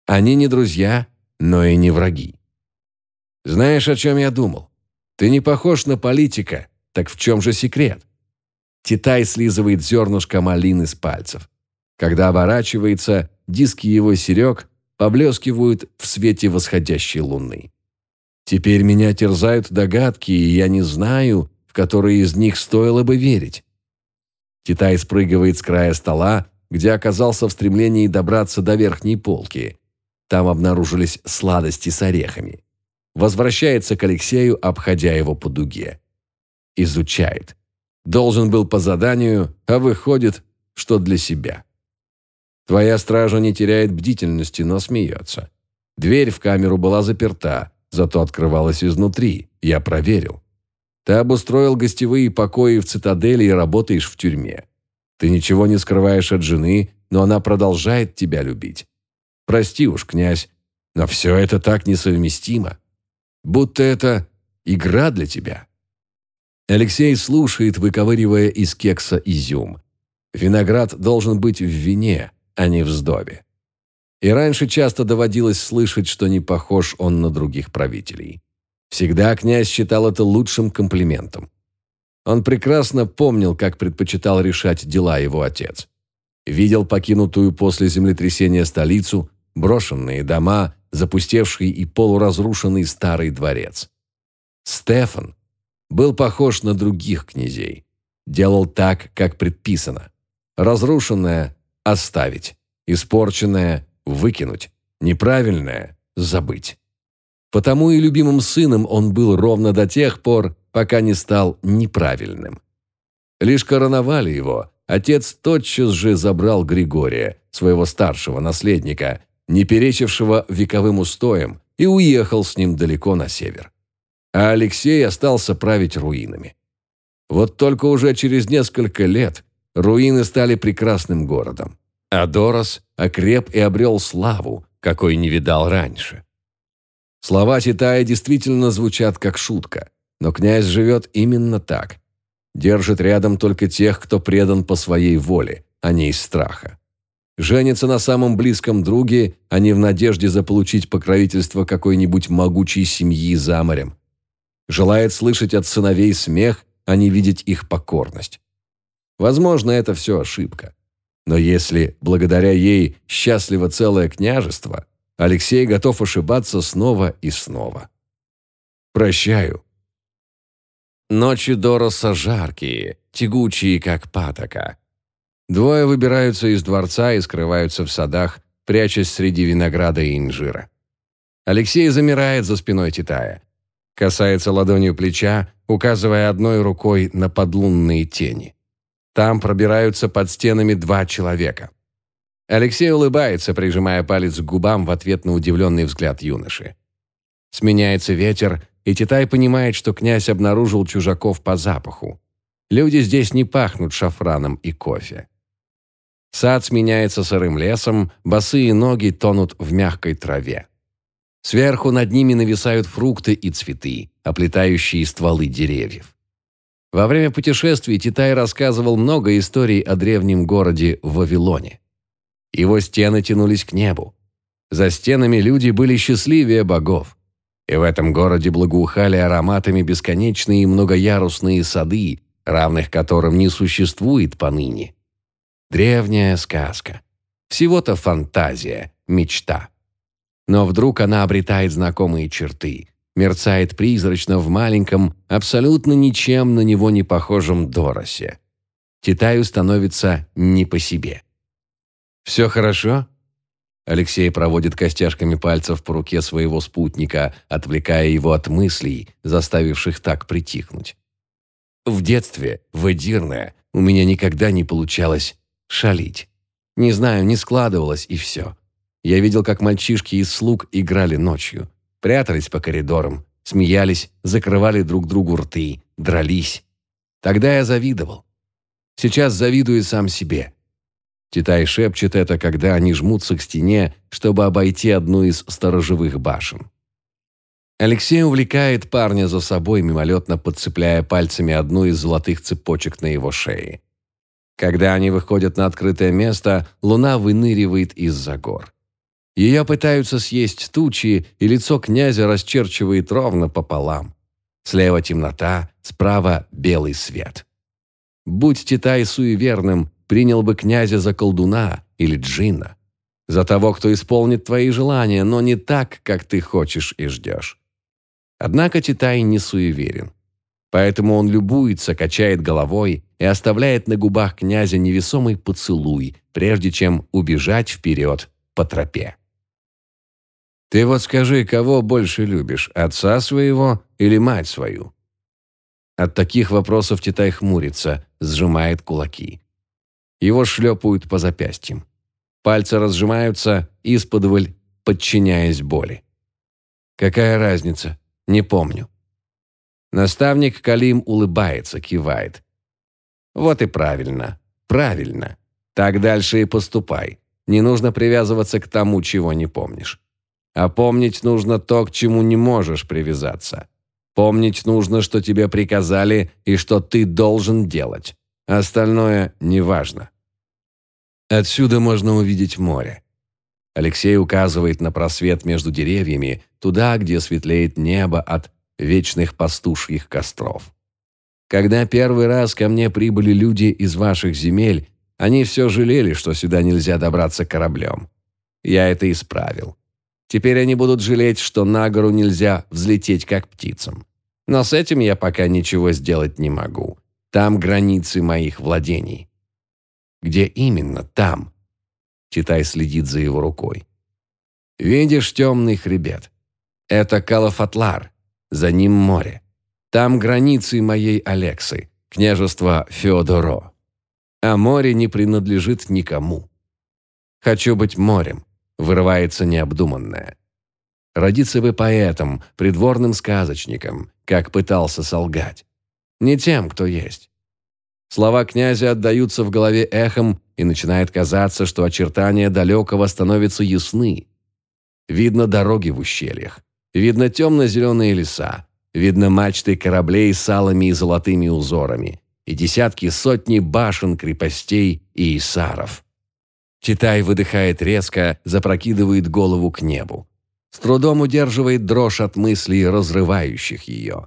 Они не друзья, но и не враги. Знаешь, о чем я думал? Ты не похож на политика, так в чем же секрет? Титай слизывает зернышко малины с пальцев. Когда оборачивается, диски его серег поблескивают в свете восходящей луны. Теперь меня терзают догадки, и я не знаю, в которые из них стоило бы верить. Китай спрыгивает с края стола, где оказался в стремлении добраться до верхней полки. Там обнаружились сладости с орехами. Возвращается к Алексею, обходя его по дуге. Изучает. Должен был по заданию, а выходит, что для себя. Твоя стража не теряет бдительности, но смеется. Дверь в камеру была заперта, зато открывалась изнутри. Я проверил. Ты обустроил гостевые покои в цитадели и работаешь в тюрьме. Ты ничего не скрываешь от жены, но она продолжает тебя любить. Прости уж, князь, но все это так несовместимо будто это игра для тебя. Алексей слушает, выковыривая из кекса изюм. Виноград должен быть в вине, а не в сдобе. И раньше часто доводилось слышать, что не похож он на других правителей. Всегда князь считал это лучшим комплиментом. Он прекрасно помнил, как предпочитал решать дела его отец. Видел покинутую после землетрясения столицу, брошенные дома, запустевший и полуразрушенный старый дворец. Стефан был похож на других князей. Делал так, как предписано. Разрушенное – оставить, испорченное – выкинуть, неправильное – забыть. Потому и любимым сыном он был ровно до тех пор, пока не стал неправильным. Лишь короновали его, отец тотчас же забрал Григория, своего старшего наследника, не перечившего вековым устоям, и уехал с ним далеко на север. А Алексей остался править руинами. Вот только уже через несколько лет руины стали прекрасным городом. А Дорос окреп и обрел славу, какой не видал раньше. Слова Титая действительно звучат как шутка, но князь живет именно так. Держит рядом только тех, кто предан по своей воле, а не из страха женится на самом близком друге, а не в надежде заполучить покровительство какой-нибудь могучей семьи за морем. Желает слышать от сыновей смех, а не видеть их покорность. Возможно, это все ошибка. Но если благодаря ей счастливо целое княжество, Алексей готов ошибаться снова и снова. Прощаю. Ночи Дороса жаркие, тягучие, как патока. Двое выбираются из дворца и скрываются в садах, прячась среди винограда и инжира. Алексей замирает за спиной Титая. Касается ладонью плеча, указывая одной рукой на подлунные тени. Там пробираются под стенами два человека. Алексей улыбается, прижимая палец к губам в ответ на удивленный взгляд юноши. Сменяется ветер, и Титай понимает, что князь обнаружил чужаков по запаху. Люди здесь не пахнут шафраном и кофе. Сад сменяется сырым лесом, босые ноги тонут в мягкой траве. Сверху над ними нависают фрукты и цветы, оплетающие стволы деревьев. Во время путешествий Титай рассказывал много историй о древнем городе Вавилоне. Его стены тянулись к небу. За стенами люди были счастливее богов. И в этом городе благоухали ароматами бесконечные многоярусные сады, равных которым не существует поныне. Древняя сказка. Всего-то фантазия, мечта. Но вдруг она обретает знакомые черты, мерцает призрачно в маленьком, абсолютно ничем на него не похожем Доросе. Титаю становится не по себе. «Все хорошо?» Алексей проводит костяшками пальцев по руке своего спутника, отвлекая его от мыслей, заставивших так притихнуть. В детстве, в Эдирне, у меня никогда не получалось шалить. Не знаю, не складывалось и все. Я видел, как мальчишки из слуг играли ночью, прятались по коридорам, смеялись, закрывали друг другу рты, дрались. Тогда я завидовал. Сейчас завидую сам себе. Титай шепчет это, когда они жмутся к стене, чтобы обойти одну из сторожевых башен. Алексей увлекает парня за собой, мимолетно подцепляя пальцами одну из золотых цепочек на его шее. Когда они выходят на открытое место, луна выныривает из-за гор. Ее пытаются съесть тучи, и лицо князя расчерчивает ровно пополам. Слева темнота, справа белый свет. Будь Титай суеверным, принял бы князя за колдуна или джинна. За того, кто исполнит твои желания, но не так, как ты хочешь и ждешь. Однако Титай не суеверен. Поэтому он любуется, качает головой и оставляет на губах князя невесомый поцелуй, прежде чем убежать вперед по тропе. «Ты вот скажи, кого больше любишь, отца своего или мать свою?» От таких вопросов Титай хмурится, сжимает кулаки. Его шлепают по запястьям. Пальцы разжимаются, исподволь, подчиняясь боли. Какая разница? Не помню. Наставник Калим улыбается, кивает. Вот и правильно. Правильно. Так дальше и поступай. Не нужно привязываться к тому, чего не помнишь. А помнить нужно то, к чему не можешь привязаться. Помнить нужно, что тебе приказали и что ты должен делать. Остальное неважно. Отсюда можно увидеть море. Алексей указывает на просвет между деревьями, туда, где светлеет небо от вечных пастушьих костров. Когда первый раз ко мне прибыли люди из ваших земель, они все жалели, что сюда нельзя добраться кораблем. Я это исправил. Теперь они будут жалеть, что на гору нельзя взлететь как птицам. Но с этим я пока ничего сделать не могу. Там границы моих владений. Где именно там? Читай следит за его рукой. Видишь темный хребет? Это Калафатлар. За ним море. Там границы моей Алексы, княжества Феодоро. А море не принадлежит никому. Хочу быть морем, вырывается необдуманное. Родиться бы поэтом, придворным сказочником, как пытался солгать. Не тем, кто есть. Слова князя отдаются в голове эхом, и начинает казаться, что очертания далекого становятся ясны. Видно дороги в ущельях, видно темно-зеленые леса, видно мачты кораблей с алыми и золотыми узорами и десятки сотни башен, крепостей и исаров. Читай выдыхает резко, запрокидывает голову к небу. С трудом удерживает дрожь от мыслей, разрывающих ее.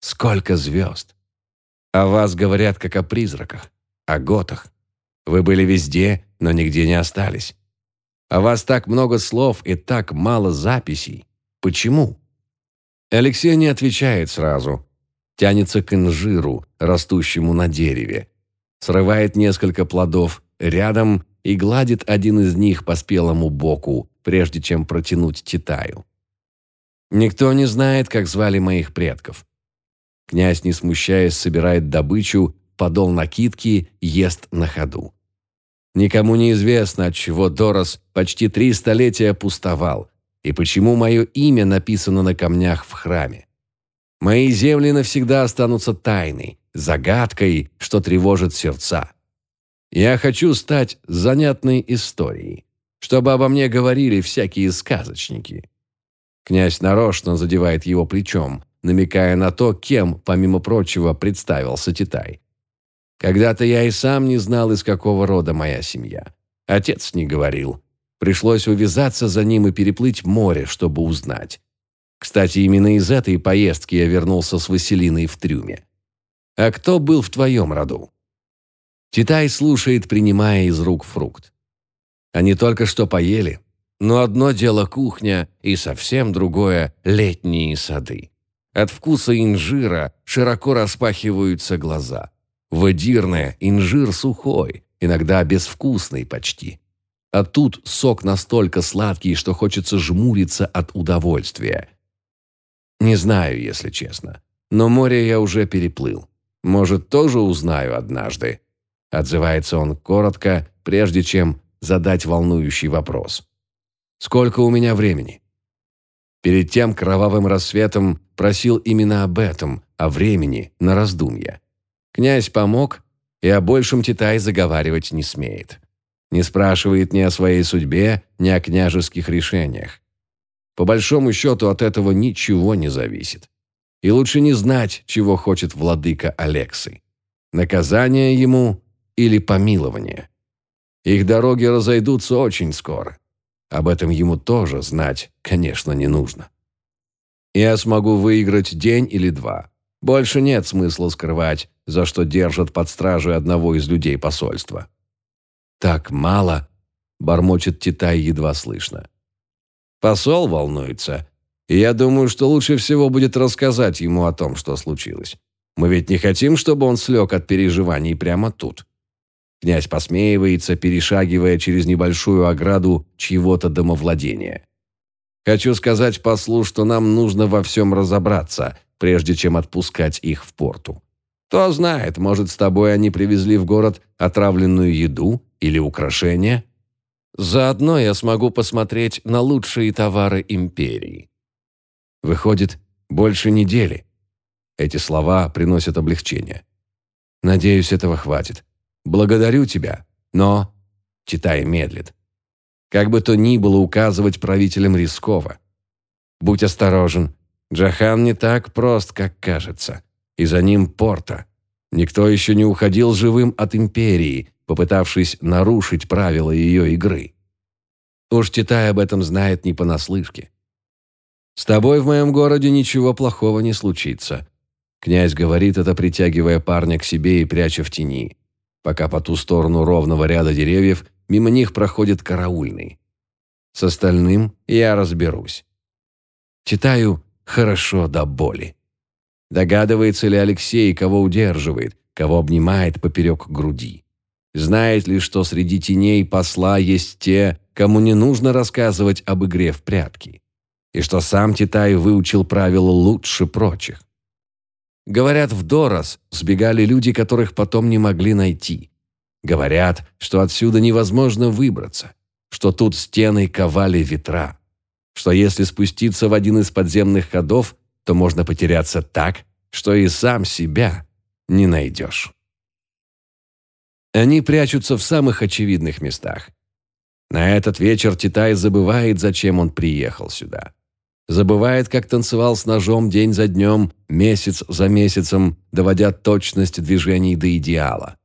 Сколько звезд! О вас говорят как о призраках, о готах. Вы были везде, но нигде не остались. О вас так много слов и так мало записей. Почему? Алексей не отвечает сразу. Тянется к инжиру, растущему на дереве. Срывает несколько плодов рядом и гладит один из них по спелому боку, прежде чем протянуть Титаю. Никто не знает, как звали моих предков. Князь, не смущаясь, собирает добычу, подол накидки, ест на ходу. Никому не известно, от чего Дорос почти три столетия пустовал, и почему мое имя написано на камнях в храме. Мои земли навсегда останутся тайной, загадкой, что тревожит сердца. Я хочу стать занятной историей, чтобы обо мне говорили всякие сказочники. Князь нарочно задевает его плечом, намекая на то, кем, помимо прочего, представился Титай. Когда-то я и сам не знал, из какого рода моя семья. Отец не говорил. Пришлось увязаться за ним и переплыть море, чтобы узнать. Кстати, именно из этой поездки я вернулся с Василиной в трюме. А кто был в твоем роду? Титай слушает, принимая из рук фрукт. Они только что поели, но одно дело кухня и совсем другое – летние сады. От вкуса инжира широко распахиваются глаза – Вадирное, инжир сухой, иногда безвкусный почти. А тут сок настолько сладкий, что хочется жмуриться от удовольствия. Не знаю, если честно. Но море я уже переплыл. Может, тоже узнаю однажды. Отзывается он коротко, прежде чем задать волнующий вопрос. «Сколько у меня времени?» Перед тем кровавым рассветом просил именно об этом, о времени, на раздумья. Князь помог, и о большем Титай заговаривать не смеет. Не спрашивает ни о своей судьбе, ни о княжеских решениях. По большому счету от этого ничего не зависит. И лучше не знать, чего хочет владыка Алексы. Наказание ему или помилование. Их дороги разойдутся очень скоро. Об этом ему тоже знать, конечно, не нужно. Я смогу выиграть день или два. Больше нет смысла скрывать, за что держат под стражей одного из людей посольства. «Так мало», – бормочет Титай едва слышно. Посол волнуется, и я думаю, что лучше всего будет рассказать ему о том, что случилось. Мы ведь не хотим, чтобы он слег от переживаний прямо тут. Князь посмеивается, перешагивая через небольшую ограду чьего-то домовладения. Хочу сказать послу, что нам нужно во всем разобраться, прежде чем отпускать их в порту. Кто знает, может, с тобой они привезли в город отравленную еду или украшения? Заодно я смогу посмотреть на лучшие товары империи. Выходит, больше недели. Эти слова приносят облегчение. Надеюсь, этого хватит. Благодарю тебя, но... Читай медлит. Как бы то ни было указывать правителям рисково. Будь осторожен. Джахан не так прост, как кажется и за ним Порта. Никто еще не уходил живым от империи, попытавшись нарушить правила ее игры. Уж Титай об этом знает не понаслышке. «С тобой в моем городе ничего плохого не случится», Князь говорит это, притягивая парня к себе и пряча в тени, пока по ту сторону ровного ряда деревьев мимо них проходит караульный. С остальным я разберусь. Читаю хорошо до боли. Догадывается ли Алексей, кого удерживает, кого обнимает поперек груди? Знает ли, что среди теней посла есть те, кому не нужно рассказывать об игре в прятки? И что сам Титай выучил правила лучше прочих? Говорят, в Дорос сбегали люди, которых потом не могли найти. Говорят, что отсюда невозможно выбраться, что тут стены ковали ветра, что если спуститься в один из подземных ходов, то можно потеряться так, что и сам себя не найдешь. Они прячутся в самых очевидных местах. На этот вечер Титай забывает, зачем он приехал сюда. Забывает, как танцевал с ножом день за днем, месяц за месяцем, доводя точность движений до идеала.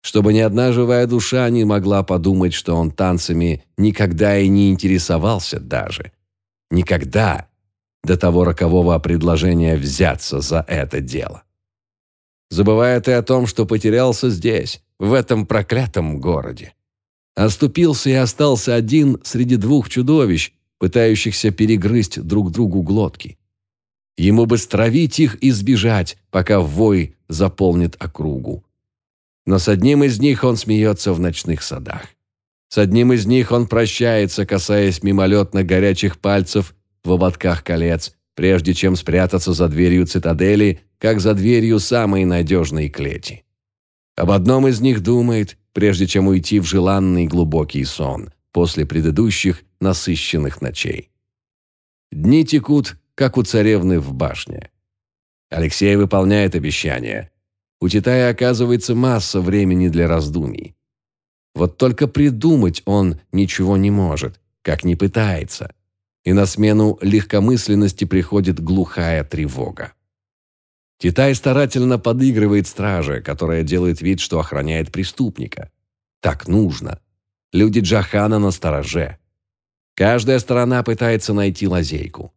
Чтобы ни одна живая душа не могла подумать, что он танцами никогда и не интересовался даже. Никогда до того рокового предложения взяться за это дело. Забывая ты о том, что потерялся здесь, в этом проклятом городе. Оступился и остался один среди двух чудовищ, пытающихся перегрызть друг другу глотки. Ему бы стравить их и сбежать, пока вой заполнит округу. Но с одним из них он смеется в ночных садах. С одним из них он прощается, касаясь мимолетно горячих пальцев в ободках колец, прежде чем спрятаться за дверью цитадели, как за дверью самой надежной клети. Об одном из них думает, прежде чем уйти в желанный глубокий сон после предыдущих насыщенных ночей. Дни текут, как у царевны в башне. Алексей выполняет обещание. У Титая оказывается масса времени для раздумий. Вот только придумать он ничего не может, как не пытается. И на смену легкомысленности приходит глухая тревога. Титай старательно подыгрывает страже, которая делает вид, что охраняет преступника. Так нужно. Люди Джахана на стороже. Каждая сторона пытается найти лазейку.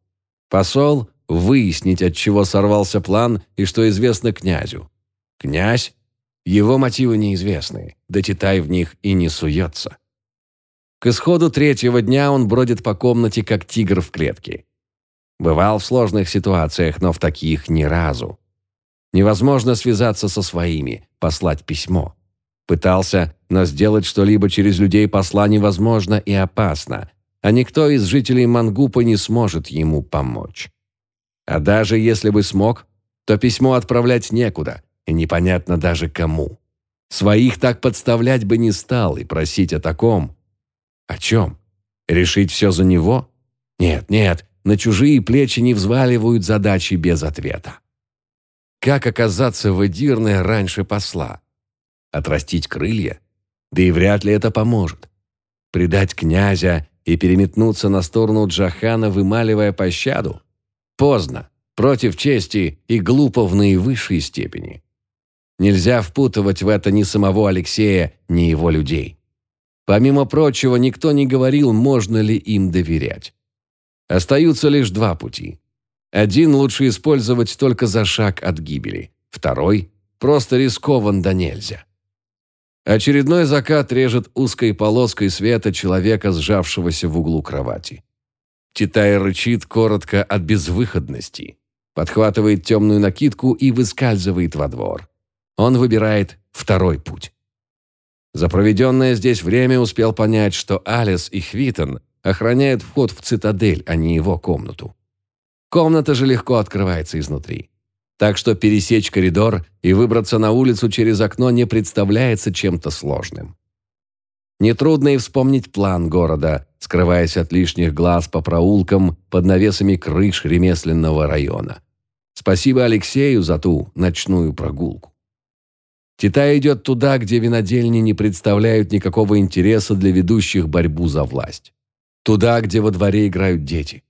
Посол – выяснить, от чего сорвался план и что известно князю. Князь – его мотивы неизвестны, да Титай в них и не суется. К исходу третьего дня он бродит по комнате, как тигр в клетке. Бывал в сложных ситуациях, но в таких ни разу. Невозможно связаться со своими, послать письмо. Пытался, но сделать что-либо через людей посла невозможно и опасно, а никто из жителей Мангупа не сможет ему помочь. А даже если бы смог, то письмо отправлять некуда, и непонятно даже кому. Своих так подставлять бы не стал и просить о таком. О чем? Решить все за него? Нет, нет, на чужие плечи не взваливают задачи без ответа. Как оказаться в Эдирне раньше посла? Отрастить крылья? Да и вряд ли это поможет. Предать князя и переметнуться на сторону Джахана, вымаливая пощаду? Поздно, против чести и глупо в наивысшей степени. Нельзя впутывать в это ни самого Алексея, ни его людей. Помимо прочего, никто не говорил, можно ли им доверять. Остаются лишь два пути. Один лучше использовать только за шаг от гибели. Второй просто рискован да нельзя. Очередной закат режет узкой полоской света человека, сжавшегося в углу кровати. Титай рычит коротко от безвыходности, подхватывает темную накидку и выскальзывает во двор. Он выбирает второй путь. За проведенное здесь время успел понять, что Алис и Хвитон охраняют вход в цитадель, а не его комнату. Комната же легко открывается изнутри. Так что пересечь коридор и выбраться на улицу через окно не представляется чем-то сложным. Нетрудно и вспомнить план города, скрываясь от лишних глаз по проулкам под навесами крыш ремесленного района. Спасибо Алексею за ту ночную прогулку. Тита идет туда, где винодельни не представляют никакого интереса для ведущих борьбу за власть. Туда, где во дворе играют дети.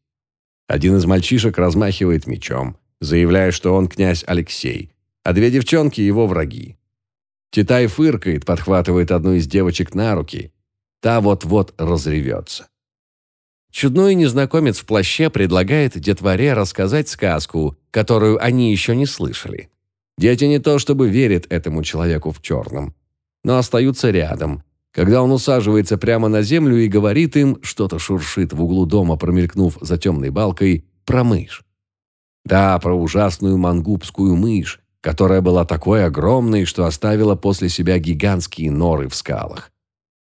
Один из мальчишек размахивает мечом, заявляя, что он князь Алексей, а две девчонки его враги. Титай фыркает, подхватывает одну из девочек на руки. Та вот-вот разревется. Чудной незнакомец в плаще предлагает детворе рассказать сказку, которую они еще не слышали. Дети не то чтобы верят этому человеку в черном, но остаются рядом, когда он усаживается прямо на землю и говорит им, что-то шуршит в углу дома, промелькнув за темной балкой, про мышь. Да, про ужасную мангубскую мышь, которая была такой огромной, что оставила после себя гигантские норы в скалах.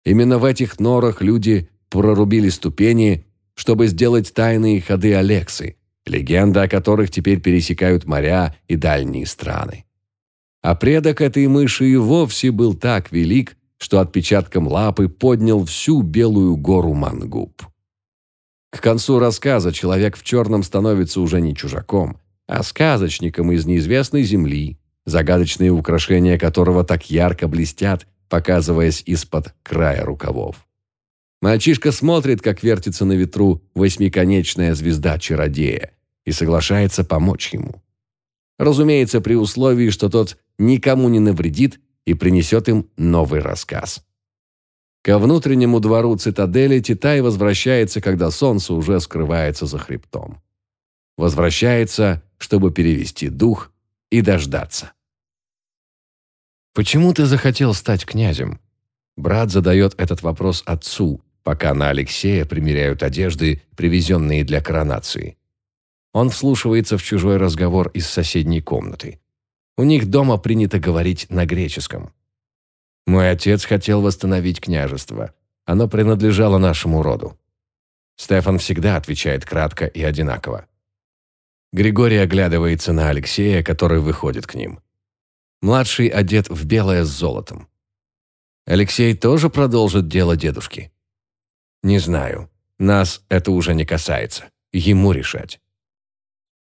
Именно в этих норах люди прорубили ступени, чтобы сделать тайные ходы Алексы, легенда о которых теперь пересекают моря и дальние страны. А предок этой мыши и вовсе был так велик, что отпечатком лапы поднял всю белую гору Мангуб. К концу рассказа человек в черном становится уже не чужаком, а сказочником из неизвестной земли, загадочные украшения которого так ярко блестят, показываясь из-под края рукавов. Мальчишка смотрит, как вертится на ветру восьмиконечная звезда чародея, и соглашается помочь ему. Разумеется, при условии, что тот никому не навредит и принесет им новый рассказ. Ко внутреннему двору цитадели Титай возвращается, когда солнце уже скрывается за хребтом. Возвращается, чтобы перевести дух и дождаться. «Почему ты захотел стать князем?» Брат задает этот вопрос отцу, пока на Алексея примеряют одежды, привезенные для коронации. Он вслушивается в чужой разговор из соседней комнаты. У них дома принято говорить на греческом. Мой отец хотел восстановить княжество. Оно принадлежало нашему роду. Стефан всегда отвечает кратко и одинаково. Григорий оглядывается на Алексея, который выходит к ним. Младший одет в белое с золотом. Алексей тоже продолжит дело дедушки? Не знаю. Нас это уже не касается. Ему решать.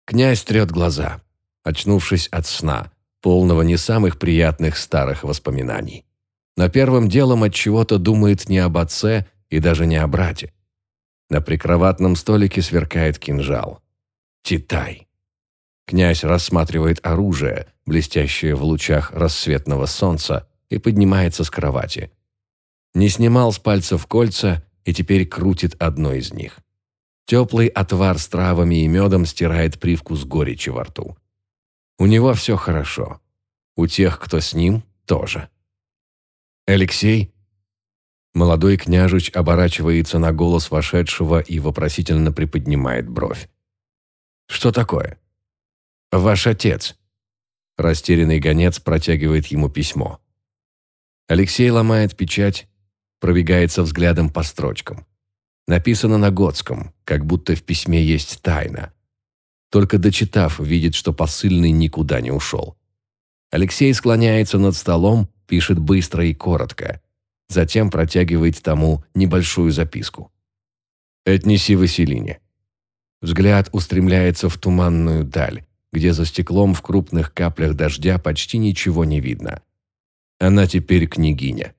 Князь трет глаза, очнувшись от сна, полного не самых приятных старых воспоминаний. Но первым делом от чего-то думает не об отце и даже не о брате. На прикроватном столике сверкает кинжал. Титай. Князь рассматривает оружие, блестящее в лучах рассветного солнца, и поднимается с кровати. Не снимал с пальцев кольца и теперь крутит одно из них. Теплый отвар с травами и медом стирает привкус горечи во рту. У него все хорошо. У тех, кто с ним, тоже. «Алексей?» Молодой княжич оборачивается на голос вошедшего и вопросительно приподнимает бровь. «Что такое?» «Ваш отец». Растерянный гонец протягивает ему письмо. Алексей ломает печать, пробегается взглядом по строчкам. Написано на готском, как будто в письме есть тайна. Только дочитав, видит, что посыльный никуда не ушел. Алексей склоняется над столом, пишет быстро и коротко. Затем протягивает тому небольшую записку. «Отнеси Василине». Взгляд устремляется в туманную даль, где за стеклом в крупных каплях дождя почти ничего не видно. Она теперь княгиня.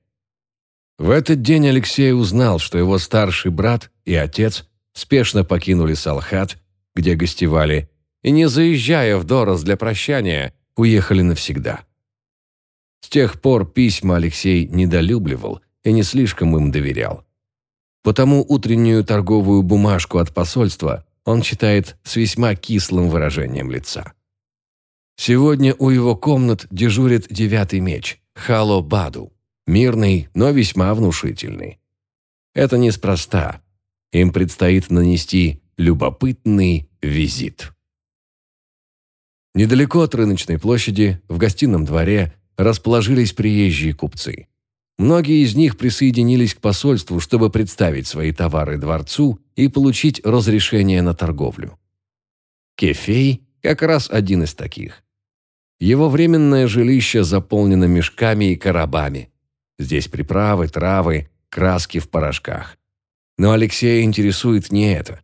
В этот день Алексей узнал, что его старший брат и отец спешно покинули Салхат, где гостевали, и, не заезжая в Дорос для прощания, уехали навсегда. С тех пор письма Алексей недолюбливал и не слишком им доверял. Потому утреннюю торговую бумажку от посольства он читает с весьма кислым выражением лица. Сегодня у его комнат дежурит девятый меч, Хало Баду, мирный, но весьма внушительный. Это неспроста. Им предстоит нанести любопытный визит. Недалеко от рыночной площади, в гостином дворе, расположились приезжие купцы. Многие из них присоединились к посольству, чтобы представить свои товары дворцу и получить разрешение на торговлю. Кефей как раз один из таких. Его временное жилище заполнено мешками и коробами. Здесь приправы, травы, краски в порошках. Но Алексея интересует не это.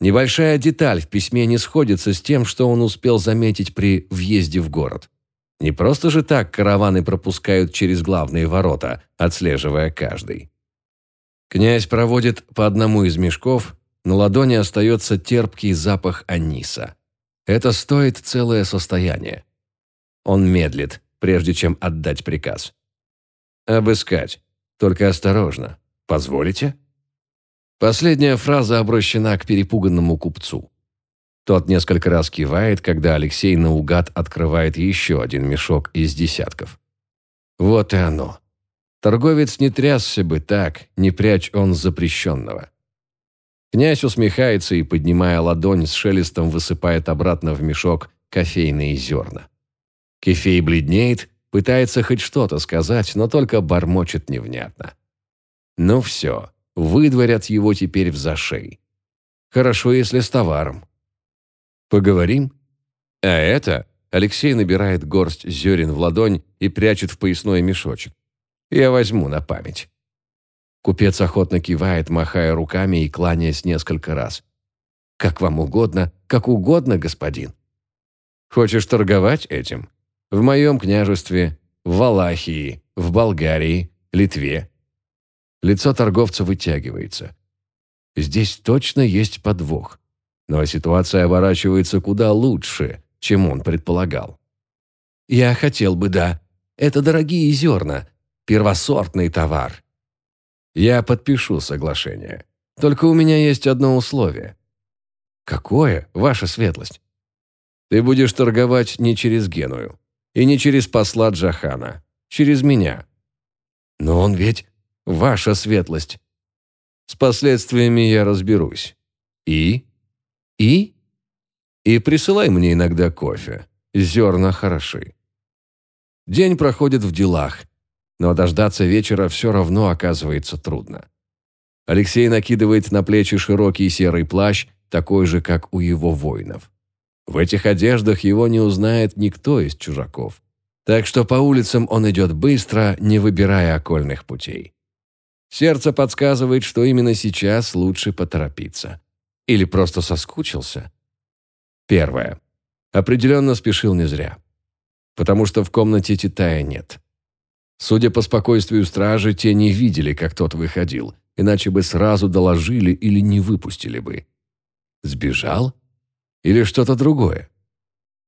Небольшая деталь в письме не сходится с тем, что он успел заметить при въезде в город. Не просто же так караваны пропускают через главные ворота, отслеживая каждый. Князь проводит по одному из мешков, на ладони остается терпкий запах аниса. Это стоит целое состояние. Он медлит, прежде чем отдать приказ. «Обыскать. Только осторожно. Позволите?» Последняя фраза обращена к перепуганному купцу. Тот несколько раз кивает, когда Алексей наугад открывает еще один мешок из десятков. Вот и оно. Торговец не трясся бы так, не прячь он запрещенного. Князь усмехается и, поднимая ладонь, с шелестом высыпает обратно в мешок кофейные зерна. Кефей бледнеет, пытается хоть что-то сказать, но только бормочет невнятно. Ну все, выдворят его теперь в зашей. Хорошо, если с товаром. Поговорим? А это Алексей набирает горсть зерен в ладонь и прячет в поясной мешочек. Я возьму на память. Купец охотно кивает, махая руками и кланяясь несколько раз. «Как вам угодно, как угодно, господин». «Хочешь торговать этим?» «В моем княжестве, в Валахии, в Болгарии, Литве». Лицо торговца вытягивается. Здесь точно есть подвох. Но ситуация оборачивается куда лучше, чем он предполагал. «Я хотел бы, да. Это дорогие зерна, первосортный товар». «Я подпишу соглашение. Только у меня есть одно условие». «Какое, ваша светлость?» «Ты будешь торговать не через Геную и не через посла Джахана, через меня». «Но он ведь ваша светлость». «С последствиями я разберусь. И?» И? И присылай мне иногда кофе. Зерна хороши. День проходит в делах, но дождаться вечера все равно оказывается трудно. Алексей накидывает на плечи широкий серый плащ, такой же, как у его воинов. В этих одеждах его не узнает никто из чужаков. Так что по улицам он идет быстро, не выбирая окольных путей. Сердце подсказывает, что именно сейчас лучше поторопиться. Или просто соскучился. Первое. Определенно спешил не зря. Потому что в комнате Титая нет. Судя по спокойствию стражи, те не видели, как тот выходил, иначе бы сразу доложили или не выпустили бы. Сбежал? Или что-то другое?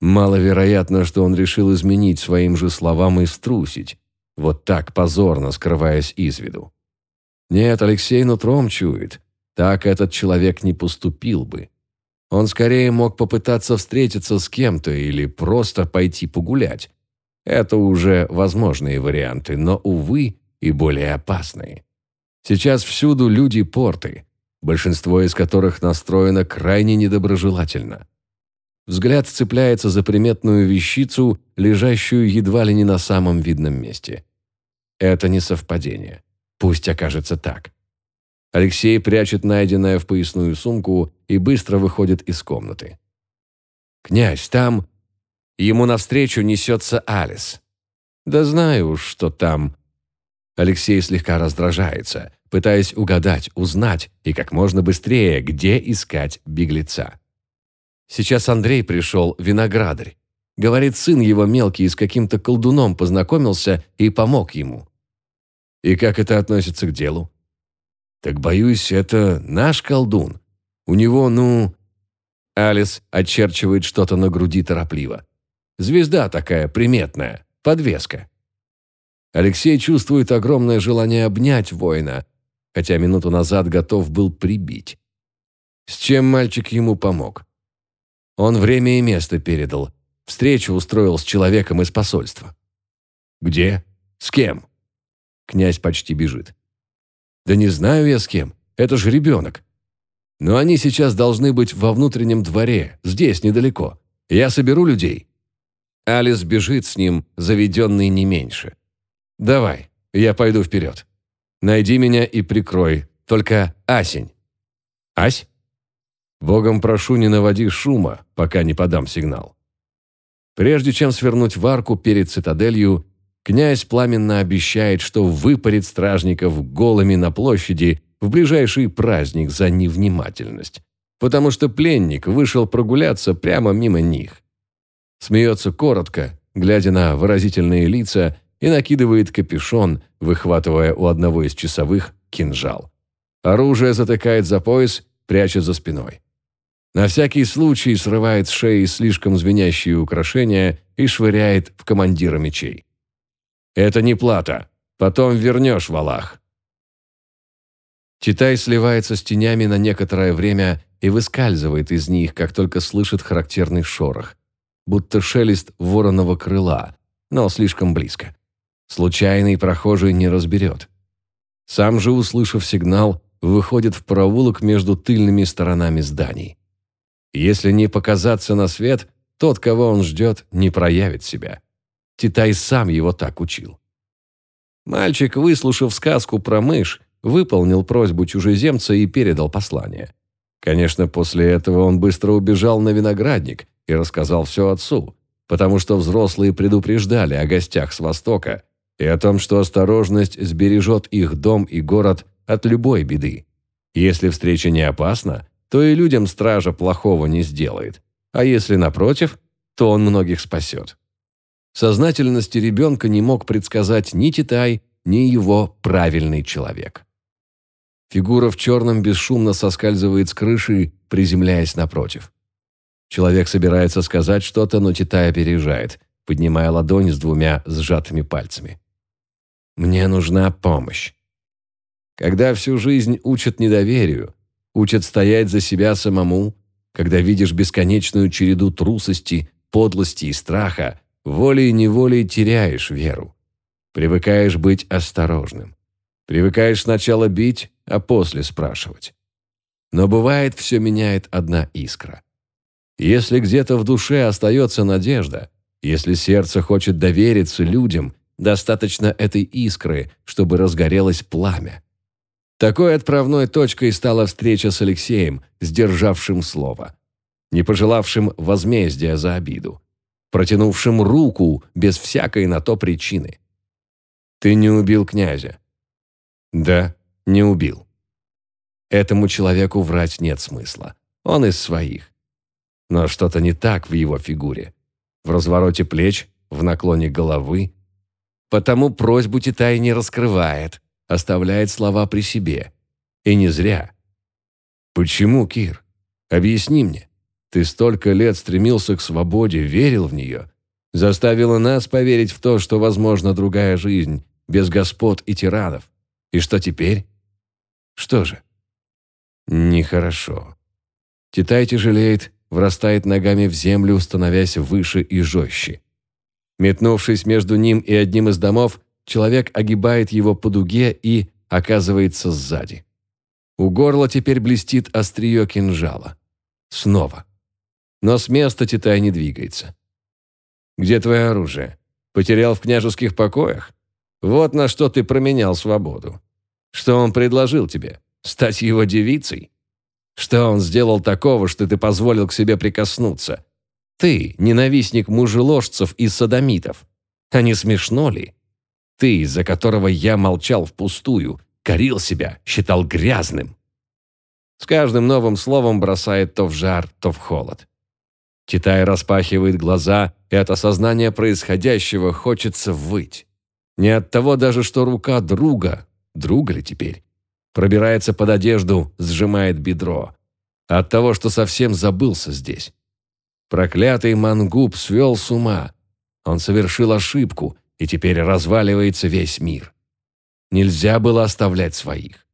Маловероятно, что он решил изменить своим же словам и струсить, вот так позорно скрываясь из виду. Нет, Алексей нутром чует, так этот человек не поступил бы. Он скорее мог попытаться встретиться с кем-то или просто пойти погулять. Это уже возможные варианты, но, увы, и более опасные. Сейчас всюду люди порты, большинство из которых настроено крайне недоброжелательно. Взгляд цепляется за приметную вещицу, лежащую едва ли не на самом видном месте. Это не совпадение. Пусть окажется так. Алексей прячет найденное в поясную сумку и быстро выходит из комнаты. «Князь, там...» Ему навстречу несется Алис. «Да знаю уж, что там...» Алексей слегка раздражается, пытаясь угадать, узнать и как можно быстрее, где искать беглеца. Сейчас Андрей пришел, виноградарь. Говорит, сын его мелкий с каким-то колдуном познакомился и помог ему. И как это относится к делу? Так боюсь, это наш колдун. У него, ну... Алис очерчивает что-то на груди торопливо. Звезда такая приметная, подвеска. Алексей чувствует огромное желание обнять воина, хотя минуту назад готов был прибить. С чем мальчик ему помог? Он время и место передал. Встречу устроил с человеком из посольства. Где? С кем? Князь почти бежит. Да не знаю я с кем. Это же ребенок. Но они сейчас должны быть во внутреннем дворе, здесь, недалеко. Я соберу людей. Алис бежит с ним, заведенный не меньше. Давай, я пойду вперед. Найди меня и прикрой. Только Асень. Ась? Богом прошу, не наводи шума, пока не подам сигнал. Прежде чем свернуть в арку перед цитаделью, князь пламенно обещает, что выпарит стражников голыми на площади в ближайший праздник за невнимательность, потому что пленник вышел прогуляться прямо мимо них. Смеется коротко, глядя на выразительные лица, и накидывает капюшон, выхватывая у одного из часовых кинжал. Оружие затыкает за пояс, прячет за спиной. На всякий случай срывает с шеи слишком звенящие украшения и швыряет в командира мечей. «Это не плата. Потом вернешь, Валах». Читай сливается с тенями на некоторое время и выскальзывает из них, как только слышит характерный шорох, будто шелест вороного крыла, но слишком близко. Случайный прохожий не разберет. Сам же, услышав сигнал, выходит в проулок между тыльными сторонами зданий. Если не показаться на свет, тот, кого он ждет, не проявит себя. Титай сам его так учил. Мальчик, выслушав сказку про мышь, выполнил просьбу чужеземца и передал послание. Конечно, после этого он быстро убежал на виноградник и рассказал все отцу, потому что взрослые предупреждали о гостях с Востока и о том, что осторожность сбережет их дом и город от любой беды. Если встреча не опасна, то и людям стража плохого не сделает. А если напротив, то он многих спасет. Сознательности ребенка не мог предсказать ни Титай, ни его правильный человек. Фигура в черном бесшумно соскальзывает с крыши, приземляясь напротив. Человек собирается сказать что-то, но Титай опережает, поднимая ладонь с двумя сжатыми пальцами. «Мне нужна помощь». Когда всю жизнь учат недоверию, учат стоять за себя самому, когда видишь бесконечную череду трусости, подлости и страха, волей-неволей теряешь веру. Привыкаешь быть осторожным. Привыкаешь сначала бить, а после спрашивать. Но бывает, все меняет одна искра. Если где-то в душе остается надежда, если сердце хочет довериться людям, достаточно этой искры, чтобы разгорелось пламя. Такой отправной точкой стала встреча с Алексеем, сдержавшим слово. не пожелавшим возмездия за обиду, протянувшим руку без всякой на то причины. «Ты не убил князя?» «Да, не убил». Этому человеку врать нет смысла. Он из своих. Но что-то не так в его фигуре. В развороте плеч, в наклоне головы. Потому просьбу Титай не раскрывает, оставляет слова при себе. И не зря. Почему, Кир? Объясни мне. Ты столько лет стремился к свободе, верил в нее. Заставила нас поверить в то, что возможна другая жизнь, без господ и тиранов. И что теперь? Что же? Нехорошо. Титай тяжелеет, врастает ногами в землю, становясь выше и жестче. Метнувшись между ним и одним из домов, человек огибает его по дуге и оказывается сзади. У горла теперь блестит острие кинжала. Снова. Но с места Титай не двигается. «Где твое оружие? Потерял в княжеских покоях? Вот на что ты променял свободу. Что он предложил тебе? Стать его девицей? Что он сделал такого, что ты позволил к себе прикоснуться? Ты – ненавистник мужеложцев и садомитов. А не смешно ли? Ты, из-за которого я молчал впустую, корил себя, считал грязным. С каждым новым словом бросает то в жар, то в холод. Китай распахивает глаза, и от осознания происходящего хочется выть. Не от того даже, что рука друга, друга ли теперь, пробирается под одежду, сжимает бедро. От того, что совсем забылся здесь. Проклятый мангуб свел с ума. Он совершил ошибку, и теперь разваливается весь мир. Нельзя было оставлять своих.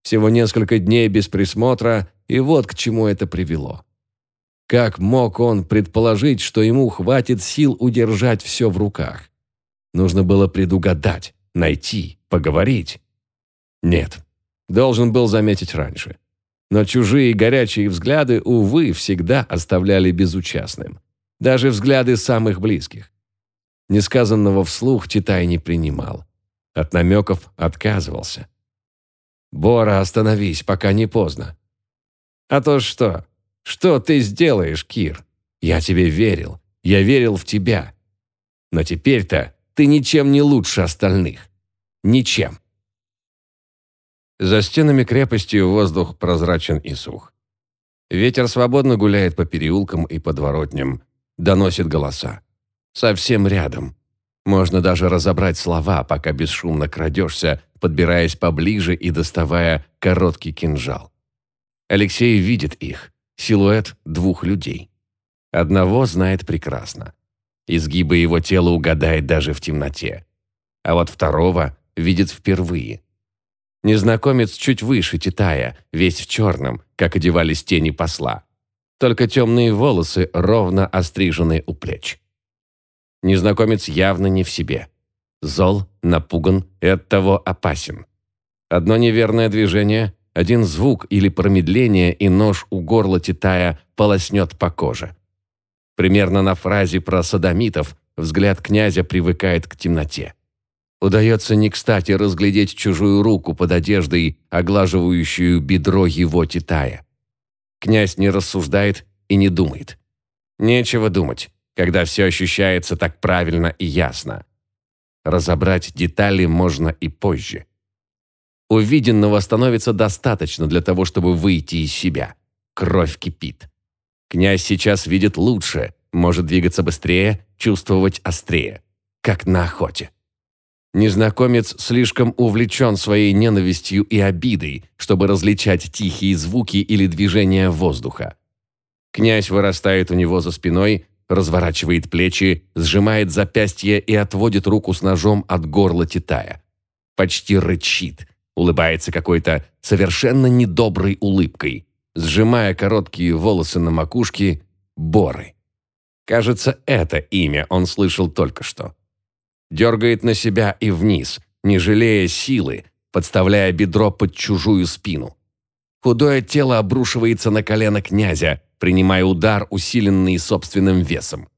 Всего несколько дней без присмотра, и вот к чему это привело. Как мог он предположить, что ему хватит сил удержать все в руках? Нужно было предугадать, найти, поговорить. Нет, должен был заметить раньше. Но чужие горячие взгляды, увы, всегда оставляли безучастным. Даже взгляды самых близких. Несказанного вслух Титай не принимал. От намеков отказывался. «Бора, остановись, пока не поздно». «А то что? Что ты сделаешь, Кир? Я тебе верил. Я верил в тебя. Но теперь-то ты ничем не лучше остальных. Ничем». За стенами крепости воздух прозрачен и сух. Ветер свободно гуляет по переулкам и подворотням, доносит голоса. Совсем рядом. Можно даже разобрать слова, пока бесшумно крадешься, подбираясь поближе и доставая короткий кинжал. Алексей видит их, силуэт двух людей. Одного знает прекрасно. Изгибы его тела угадает даже в темноте. А вот второго видит впервые – Незнакомец чуть выше Титая, весь в черном, как одевались тени посла. Только темные волосы ровно острижены у плеч. Незнакомец явно не в себе. Зол, напуган и оттого опасен. Одно неверное движение, один звук или промедление, и нож у горла Титая полоснет по коже. Примерно на фразе про садомитов взгляд князя привыкает к темноте. Удается не кстати разглядеть чужую руку под одеждой, оглаживающую бедро его Титая. Князь не рассуждает и не думает. Нечего думать, когда все ощущается так правильно и ясно. Разобрать детали можно и позже. Увиденного становится достаточно для того, чтобы выйти из себя. Кровь кипит. Князь сейчас видит лучше, может двигаться быстрее, чувствовать острее, как на охоте. Незнакомец слишком увлечен своей ненавистью и обидой, чтобы различать тихие звуки или движения воздуха. Князь вырастает у него за спиной, разворачивает плечи, сжимает запястье и отводит руку с ножом от горла Титая. Почти рычит, улыбается какой-то совершенно недоброй улыбкой, сжимая короткие волосы на макушке Боры. Кажется, это имя он слышал только что дергает на себя и вниз, не жалея силы, подставляя бедро под чужую спину. Худое тело обрушивается на колено князя, принимая удар, усиленный собственным весом.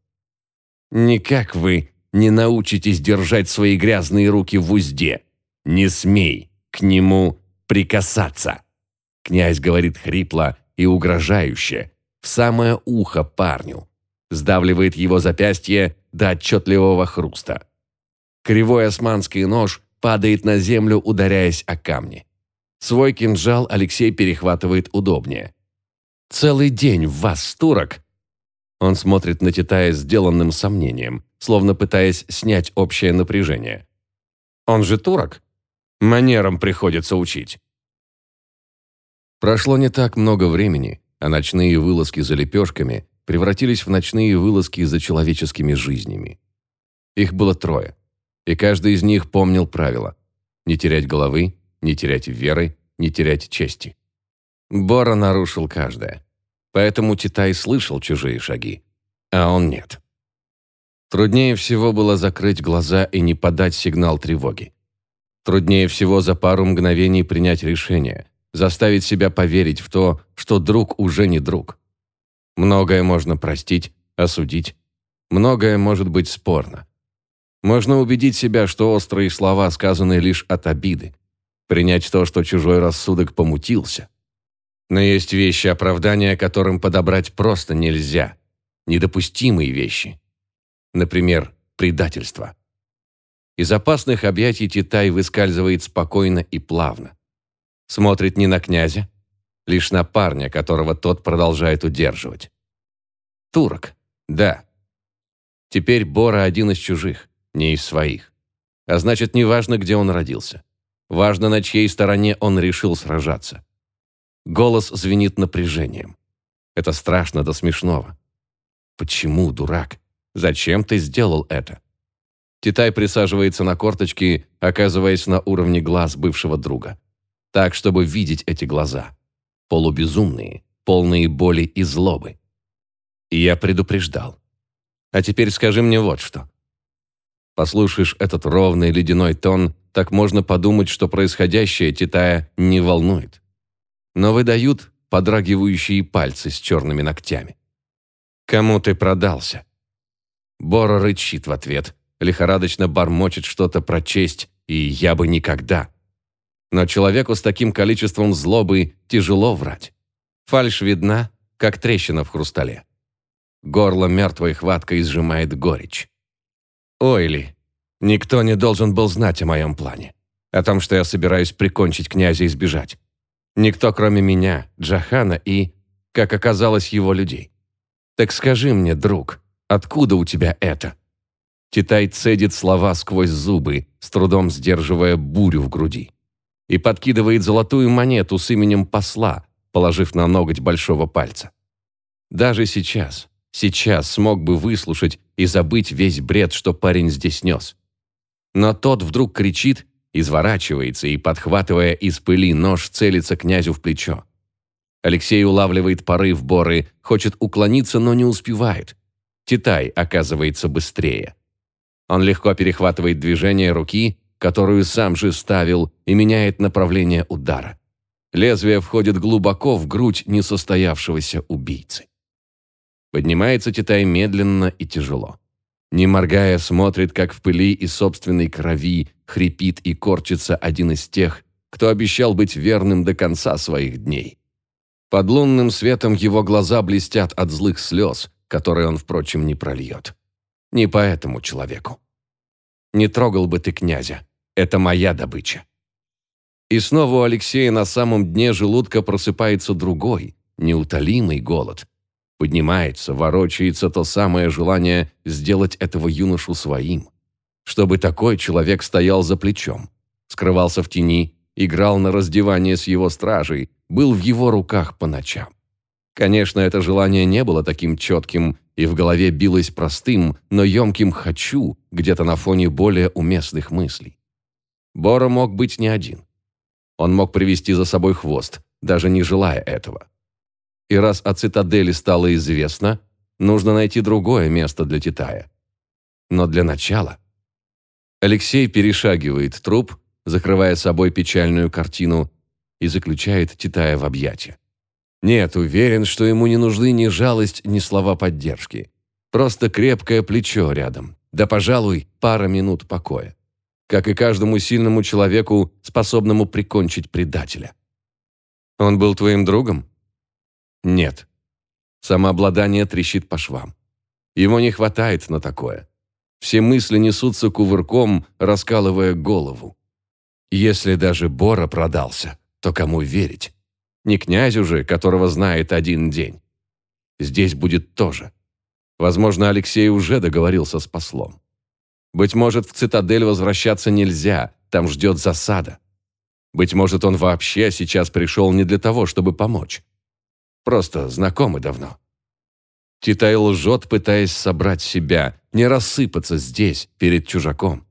«Никак вы не научитесь держать свои грязные руки в узде. Не смей к нему прикасаться!» Князь говорит хрипло и угрожающе, в самое ухо парню, сдавливает его запястье до отчетливого хруста. Кривой османский нож падает на землю, ударяясь о камни. Свой кинжал Алексей перехватывает удобнее. «Целый день в вас, турок!» Он смотрит на Титая сделанным сомнением, словно пытаясь снять общее напряжение. «Он же турок? Манерам приходится учить». Прошло не так много времени, а ночные вылазки за лепешками превратились в ночные вылазки за человеческими жизнями. Их было трое, и каждый из них помнил правила – не терять головы, не терять веры, не терять чести. Бора нарушил каждое. Поэтому Титай слышал чужие шаги, а он нет. Труднее всего было закрыть глаза и не подать сигнал тревоги. Труднее всего за пару мгновений принять решение, заставить себя поверить в то, что друг уже не друг. Многое можно простить, осудить. Многое может быть спорно. Можно убедить себя, что острые слова сказаны лишь от обиды. Принять то, что чужой рассудок помутился. Но есть вещи, оправдания которым подобрать просто нельзя. Недопустимые вещи. Например, предательство. Из опасных объятий Титай выскальзывает спокойно и плавно. Смотрит не на князя, лишь на парня, которого тот продолжает удерживать. Турок, да. Теперь Бора один из чужих не из своих. А значит, не важно, где он родился. Важно, на чьей стороне он решил сражаться. Голос звенит напряжением. Это страшно до смешного. Почему, дурак? Зачем ты сделал это? Титай присаживается на корточки, оказываясь на уровне глаз бывшего друга. Так, чтобы видеть эти глаза. Полубезумные, полные боли и злобы. И я предупреждал. А теперь скажи мне вот что. Послушаешь этот ровный ледяной тон, так можно подумать, что происходящее Титая не волнует. Но выдают подрагивающие пальцы с черными ногтями. «Кому ты продался?» Бора рычит в ответ, лихорадочно бормочет что-то про честь и «я бы никогда». Но человеку с таким количеством злобы тяжело врать. Фальшь видна, как трещина в хрустале. Горло мертвой хваткой сжимает горечь. Ойли, никто не должен был знать о моем плане. О том, что я собираюсь прикончить князя и сбежать. Никто, кроме меня, Джахана и, как оказалось, его людей. Так скажи мне, друг, откуда у тебя это? Титай цедит слова сквозь зубы, с трудом сдерживая бурю в груди. И подкидывает золотую монету с именем посла, положив на ноготь большого пальца. Даже сейчас, сейчас смог бы выслушать и забыть весь бред, что парень здесь нес. Но тот вдруг кричит, изворачивается и, подхватывая из пыли нож, целится князю в плечо. Алексей улавливает порыв Боры, хочет уклониться, но не успевает. Титай оказывается быстрее. Он легко перехватывает движение руки, которую сам же ставил, и меняет направление удара. Лезвие входит глубоко в грудь несостоявшегося убийцы. Поднимается Титай медленно и тяжело. Не моргая, смотрит, как в пыли и собственной крови хрипит и корчится один из тех, кто обещал быть верным до конца своих дней. Под лунным светом его глаза блестят от злых слез, которые он, впрочем, не прольет. Не по этому человеку. Не трогал бы ты князя. Это моя добыча. И снова у Алексея на самом дне желудка просыпается другой, неутолимый голод, Поднимается, ворочается то самое желание сделать этого юношу своим. Чтобы такой человек стоял за плечом, скрывался в тени, играл на раздевание с его стражей, был в его руках по ночам. Конечно, это желание не было таким четким и в голове билось простым, но емким «хочу» где-то на фоне более уместных мыслей. Бора мог быть не один. Он мог привести за собой хвост, даже не желая этого. И раз о цитадели стало известно, нужно найти другое место для Титая. Но для начала... Алексей перешагивает труп, закрывая собой печальную картину, и заключает Титая в объятия. Нет, уверен, что ему не нужны ни жалость, ни слова поддержки. Просто крепкое плечо рядом, да, пожалуй, пара минут покоя. Как и каждому сильному человеку, способному прикончить предателя. «Он был твоим другом?» Нет. Самообладание трещит по швам. Ему не хватает на такое. Все мысли несутся кувырком, раскалывая голову. Если даже Бора продался, то кому верить? Не князю же, которого знает один день. Здесь будет тоже. Возможно, Алексей уже договорился с послом. Быть может, в цитадель возвращаться нельзя, там ждет засада. Быть может, он вообще сейчас пришел не для того, чтобы помочь. Просто знакомы давно. Титай лжет, пытаясь собрать себя, не рассыпаться здесь, перед чужаком.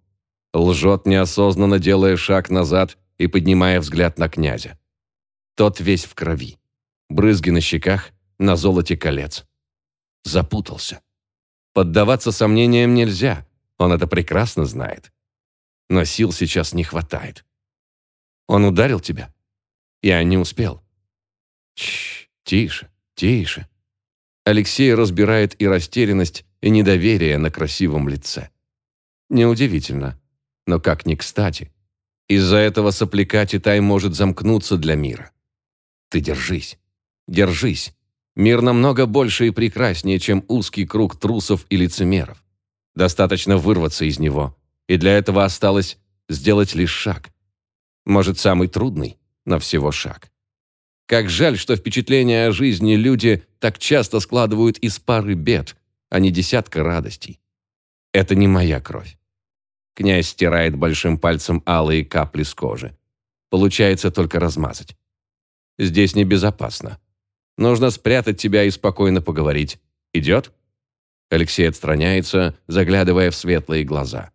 Лжет, неосознанно делая шаг назад и поднимая взгляд на князя. Тот весь в крови. Брызги на щеках, на золоте колец. Запутался. Поддаваться сомнениям нельзя, он это прекрасно знает. Но сил сейчас не хватает. Он ударил тебя? Я не успел. Чш, тише, тише. Алексей разбирает и растерянность, и недоверие на красивом лице. Неудивительно, но как ни кстати. Из-за этого сопляка Титай может замкнуться для мира. Ты держись, держись. Мир намного больше и прекраснее, чем узкий круг трусов и лицемеров. Достаточно вырваться из него, и для этого осталось сделать лишь шаг. Может, самый трудный, но всего шаг. Как жаль, что впечатления о жизни люди так часто складывают из пары бед, а не десятка радостей. Это не моя кровь. Князь стирает большим пальцем алые капли с кожи. Получается только размазать. Здесь небезопасно. Нужно спрятать тебя и спокойно поговорить. Идет? Алексей отстраняется, заглядывая в светлые глаза.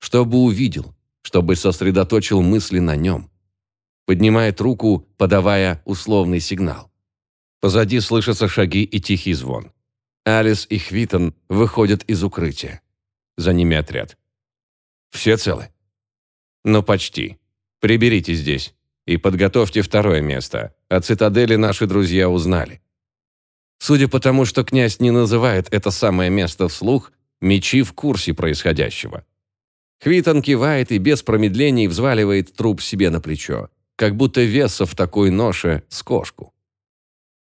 Чтобы увидел, чтобы сосредоточил мысли на нем поднимает руку, подавая условный сигнал. Позади слышатся шаги и тихий звон. Алис и Хвитон выходят из укрытия. За ними отряд. Все целы? Ну, почти. Приберите здесь и подготовьте второе место. О цитадели наши друзья узнали. Судя по тому, что князь не называет это самое место вслух, мечи в курсе происходящего. Хвитон кивает и без промедлений взваливает труп себе на плечо как будто веса в такой ноше с кошку.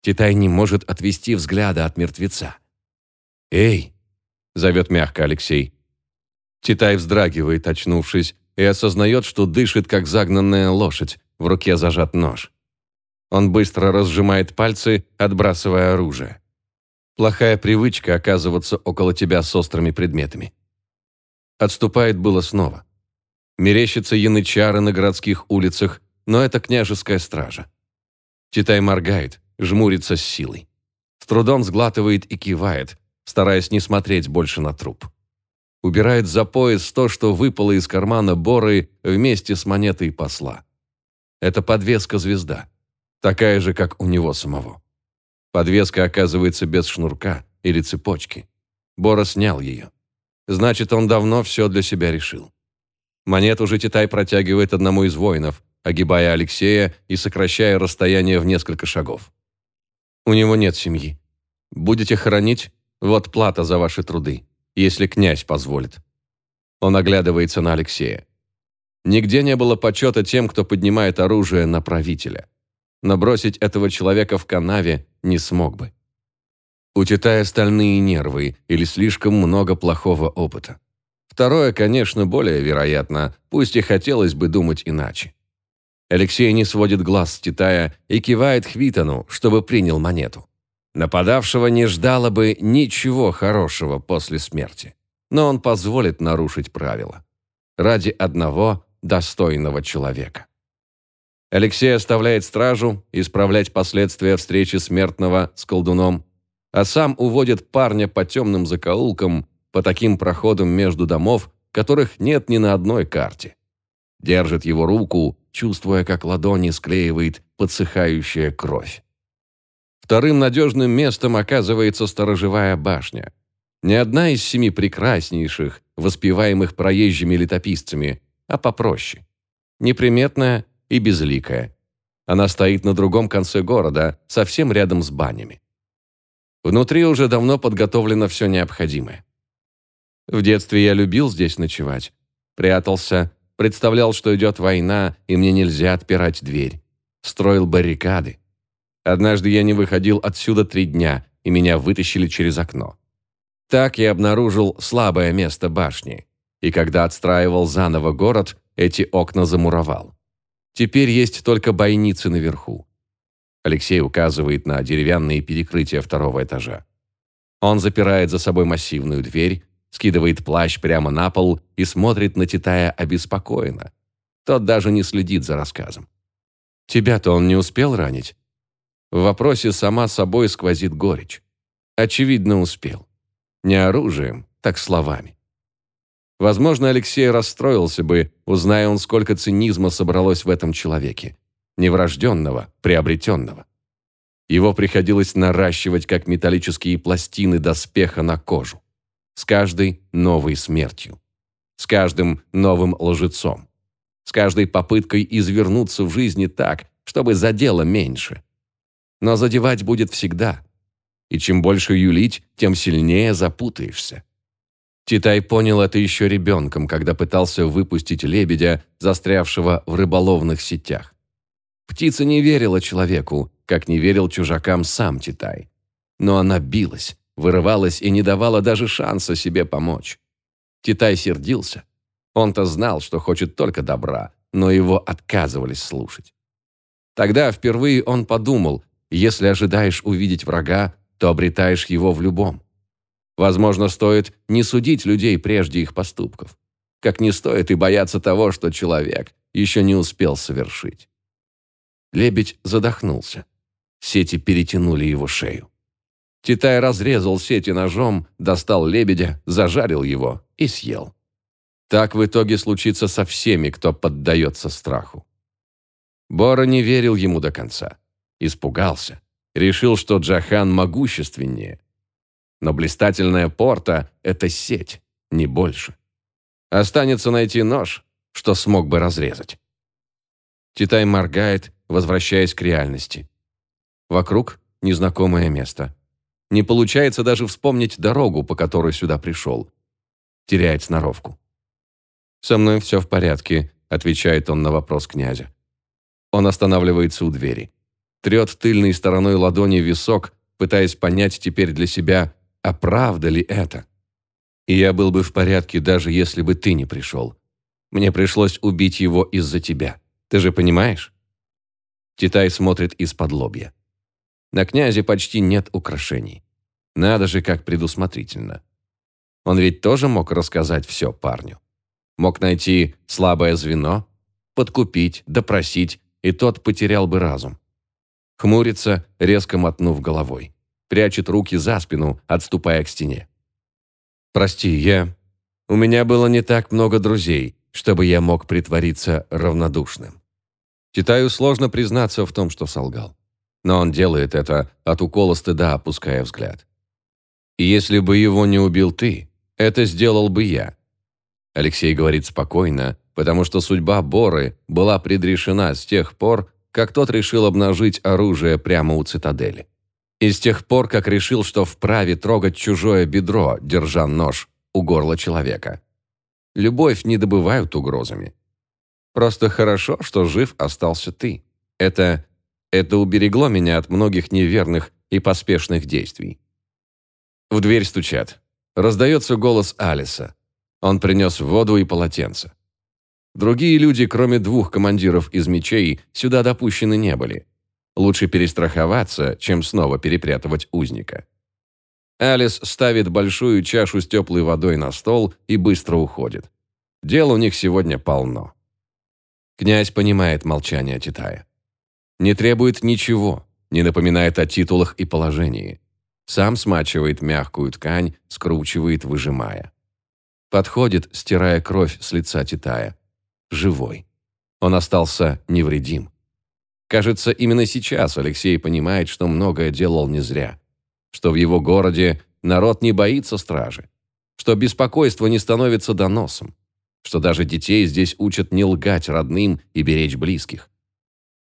Титай не может отвести взгляда от мертвеца. «Эй!» – зовет мягко Алексей. Титай вздрагивает, очнувшись, и осознает, что дышит, как загнанная лошадь, в руке зажат нож. Он быстро разжимает пальцы, отбрасывая оружие. Плохая привычка оказываться около тебя с острыми предметами. Отступает было снова. Мерещатся янычары на городских улицах, но это княжеская стража. Читай моргает, жмурится с силой. С трудом сглатывает и кивает, стараясь не смотреть больше на труп. Убирает за пояс то, что выпало из кармана Боры вместе с монетой посла. Это подвеска-звезда, такая же, как у него самого. Подвеска оказывается без шнурка или цепочки. Бора снял ее. Значит, он давно все для себя решил. Монету же Титай протягивает одному из воинов, огибая Алексея и сокращая расстояние в несколько шагов. «У него нет семьи. Будете хоронить? Вот плата за ваши труды, если князь позволит». Он оглядывается на Алексея. Нигде не было почета тем, кто поднимает оружие на правителя. Но бросить этого человека в канаве не смог бы. У Титая стальные нервы или слишком много плохого опыта. Второе, конечно, более вероятно, пусть и хотелось бы думать иначе. Алексей не сводит глаз с Титая и кивает Хвитону, чтобы принял монету. Нападавшего не ждало бы ничего хорошего после смерти. Но он позволит нарушить правила. Ради одного достойного человека. Алексей оставляет стражу исправлять последствия встречи смертного с колдуном, а сам уводит парня по темным закоулкам, по таким проходам между домов, которых нет ни на одной карте. Держит его руку, чувствуя, как ладони склеивает подсыхающая кровь. Вторым надежным местом оказывается сторожевая башня. Не одна из семи прекраснейших, воспеваемых проезжими летописцами, а попроще. Неприметная и безликая. Она стоит на другом конце города, совсем рядом с банями. Внутри уже давно подготовлено все необходимое. В детстве я любил здесь ночевать. Прятался, Представлял, что идет война, и мне нельзя отпирать дверь. Строил баррикады. Однажды я не выходил отсюда три дня, и меня вытащили через окно. Так я обнаружил слабое место башни, и когда отстраивал заново город, эти окна замуровал. Теперь есть только бойницы наверху. Алексей указывает на деревянные перекрытия второго этажа. Он запирает за собой массивную дверь, скидывает плащ прямо на пол и смотрит на Титая обеспокоенно. Тот даже не следит за рассказом. «Тебя-то он не успел ранить?» В вопросе сама собой сквозит горечь. Очевидно, успел. Не оружием, так словами. Возможно, Алексей расстроился бы, узная он, сколько цинизма собралось в этом человеке. Неврожденного, приобретенного. Его приходилось наращивать, как металлические пластины доспеха на кожу. С каждой новой смертью. С каждым новым лжецом. С каждой попыткой извернуться в жизни так, чтобы задело меньше. Но задевать будет всегда. И чем больше юлить, тем сильнее запутаешься. Титай понял это еще ребенком, когда пытался выпустить лебедя, застрявшего в рыболовных сетях. Птица не верила человеку, как не верил чужакам сам Титай. Но она билась, вырывалась и не давала даже шанса себе помочь. Титай сердился. Он-то знал, что хочет только добра, но его отказывались слушать. Тогда впервые он подумал, если ожидаешь увидеть врага, то обретаешь его в любом. Возможно, стоит не судить людей прежде их поступков. Как не стоит и бояться того, что человек еще не успел совершить. Лебедь задохнулся. Сети перетянули его шею. Титай разрезал сети ножом, достал лебедя, зажарил его и съел. Так в итоге случится со всеми, кто поддается страху. Бора не верил ему до конца. Испугался. Решил, что Джахан могущественнее. Но блистательная порта – это сеть, не больше. Останется найти нож, что смог бы разрезать. Титай моргает, возвращаясь к реальности. Вокруг незнакомое место. Не получается даже вспомнить дорогу, по которой сюда пришел. Теряет сноровку. «Со мной все в порядке», – отвечает он на вопрос князя. Он останавливается у двери. Трет тыльной стороной ладони висок, пытаясь понять теперь для себя, а правда ли это. Я был бы в порядке, даже если бы ты не пришел. Мне пришлось убить его из-за тебя. Ты же понимаешь? Титай смотрит из-под лобья. На князе почти нет украшений. Надо же, как предусмотрительно. Он ведь тоже мог рассказать все парню. Мог найти слабое звено, подкупить, допросить, и тот потерял бы разум. Хмурится, резко мотнув головой. Прячет руки за спину, отступая к стене. «Прости, я... У меня было не так много друзей, чтобы я мог притвориться равнодушным. Китаю сложно признаться в том, что солгал но он делает это от укола стыда, опуская взгляд. «Если бы его не убил ты, это сделал бы я». Алексей говорит спокойно, потому что судьба Боры была предрешена с тех пор, как тот решил обнажить оружие прямо у цитадели. И с тех пор, как решил, что вправе трогать чужое бедро, держа нож у горла человека. Любовь не добывают угрозами. Просто хорошо, что жив остался ты. Это это уберегло меня от многих неверных и поспешных действий. В дверь стучат. Раздается голос Алиса. Он принес воду и полотенце. Другие люди, кроме двух командиров из мечей, сюда допущены не были. Лучше перестраховаться, чем снова перепрятывать узника. Алис ставит большую чашу с теплой водой на стол и быстро уходит. Дел у них сегодня полно. Князь понимает молчание Титая. Не требует ничего, не напоминает о титулах и положении. Сам смачивает мягкую ткань, скручивает, выжимая. Подходит, стирая кровь с лица Титая. Живой. Он остался невредим. Кажется, именно сейчас Алексей понимает, что многое делал не зря. Что в его городе народ не боится стражи. Что беспокойство не становится доносом. Что даже детей здесь учат не лгать родным и беречь близких.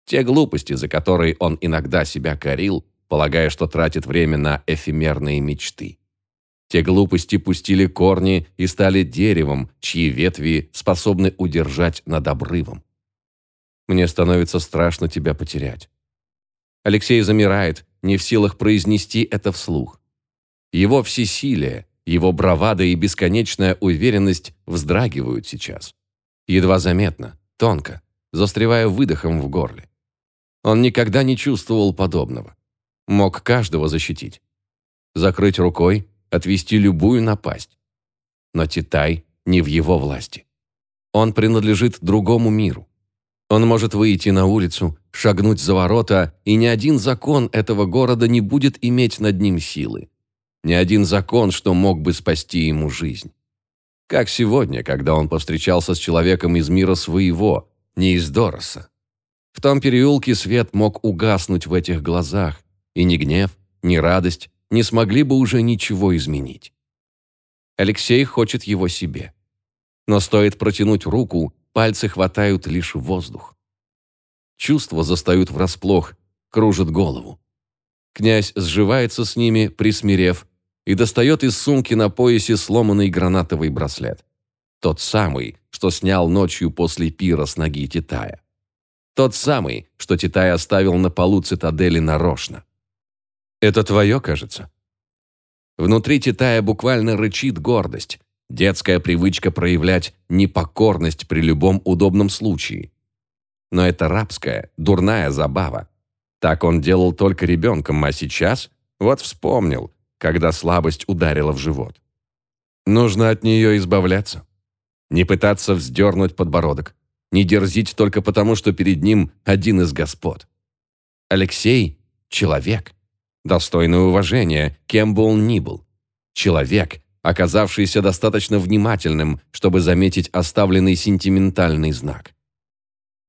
Те глупости, за которые он иногда себя корил, полагая, что тратит время на эфемерные мечты. Те глупости пустили корни и стали деревом, чьи ветви способны удержать над обрывом. Мне становится страшно тебя потерять. Алексей замирает, не в силах произнести это вслух. Его всесилие, его бравада и бесконечная уверенность вздрагивают сейчас. Едва заметно, тонко, застревая выдохом в горле. Он никогда не чувствовал подобного. Мог каждого защитить. Закрыть рукой, отвести любую напасть. Но Титай не в его власти. Он принадлежит другому миру. Он может выйти на улицу, шагнуть за ворота, и ни один закон этого города не будет иметь над ним силы. Ни один закон, что мог бы спасти ему жизнь. Как сегодня, когда он повстречался с человеком из мира своего, не из Дороса. В том переулке свет мог угаснуть в этих глазах, и ни гнев, ни радость не смогли бы уже ничего изменить. Алексей хочет его себе. Но стоит протянуть руку, пальцы хватают лишь воздух. Чувства застают врасплох, кружат голову. Князь сживается с ними, присмирев, и достает из сумки на поясе сломанный гранатовый браслет. Тот самый, что снял ночью после пира с ноги Титая. Тот самый, что Титай оставил на полу цитадели нарочно. «Это твое, кажется?» Внутри Титая буквально рычит гордость, детская привычка проявлять непокорность при любом удобном случае. Но это рабская, дурная забава. Так он делал только ребенком, а сейчас, вот вспомнил, когда слабость ударила в живот. Нужно от нее избавляться. Не пытаться вздернуть подбородок. Не дерзить только потому, что перед ним один из господ. Алексей – человек. Достойное уважения, кем бы он ни был. Человек, оказавшийся достаточно внимательным, чтобы заметить оставленный сентиментальный знак.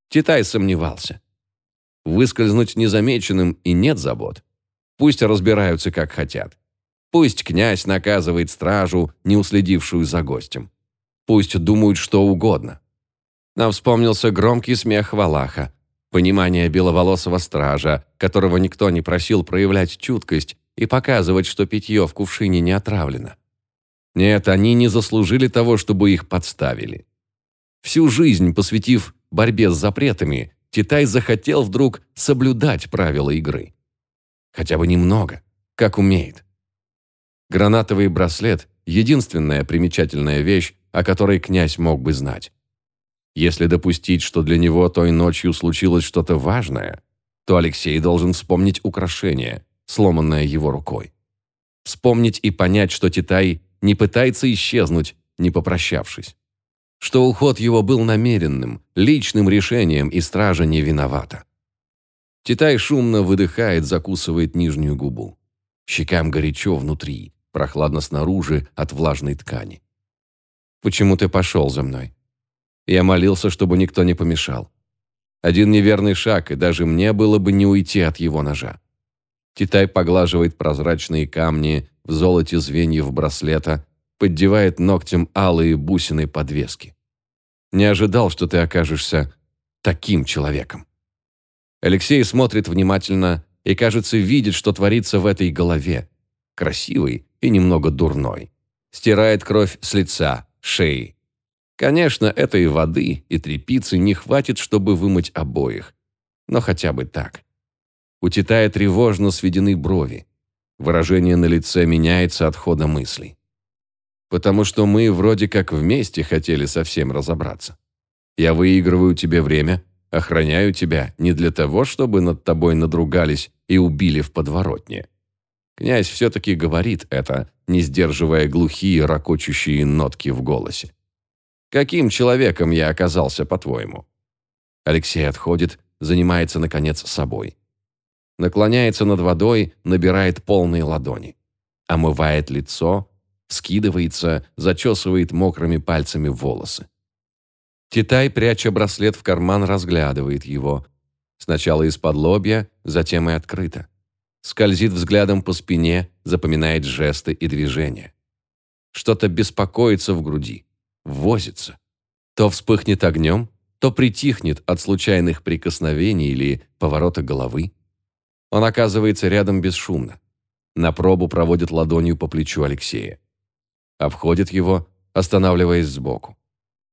Титай сомневался. Выскользнуть незамеченным и нет забот. Пусть разбираются как хотят. Пусть князь наказывает стражу, не уследившую за гостем. Пусть думают что угодно. Нам вспомнился громкий смех Валаха, понимание беловолосого стража, которого никто не просил проявлять чуткость и показывать, что питье в кувшине не отравлено. Нет, они не заслужили того, чтобы их подставили. Всю жизнь посвятив борьбе с запретами, Титай захотел вдруг соблюдать правила игры. Хотя бы немного, как умеет. Гранатовый браслет – единственная примечательная вещь, о которой князь мог бы знать. Если допустить, что для него той ночью случилось что-то важное, то Алексей должен вспомнить украшение, сломанное его рукой. Вспомнить и понять, что Титай не пытается исчезнуть, не попрощавшись. Что уход его был намеренным, личным решением, и стража не виновата. Титай шумно выдыхает, закусывает нижнюю губу. Щекам горячо внутри, прохладно снаружи от влажной ткани. «Почему ты пошел за мной?» Я молился, чтобы никто не помешал. Один неверный шаг, и даже мне было бы не уйти от его ножа. Титай поглаживает прозрачные камни в золоте звеньев браслета, поддевает ногтем алые бусины подвески. Не ожидал, что ты окажешься таким человеком. Алексей смотрит внимательно и, кажется, видит, что творится в этой голове. Красивый, и немного дурной. Стирает кровь с лица, шеи. Конечно, этой воды и тряпицы не хватит, чтобы вымыть обоих. Но хотя бы так. У Титая тревожно сведены брови. Выражение на лице меняется от хода мыслей. Потому что мы вроде как вместе хотели совсем разобраться. Я выигрываю тебе время, охраняю тебя не для того, чтобы над тобой надругались и убили в подворотне. Князь все-таки говорит это, не сдерживая глухие, ракочущие нотки в голосе. «Каким человеком я оказался, по-твоему?» Алексей отходит, занимается, наконец, собой. Наклоняется над водой, набирает полные ладони. Омывает лицо, скидывается, зачесывает мокрыми пальцами волосы. Титай, пряча браслет в карман, разглядывает его. Сначала из-под лобья, затем и открыто скользит взглядом по спине, запоминает жесты и движения. Что-то беспокоится в груди, возится. То вспыхнет огнем, то притихнет от случайных прикосновений или поворота головы. Он оказывается рядом бесшумно. На пробу проводит ладонью по плечу Алексея. Обходит его, останавливаясь сбоку.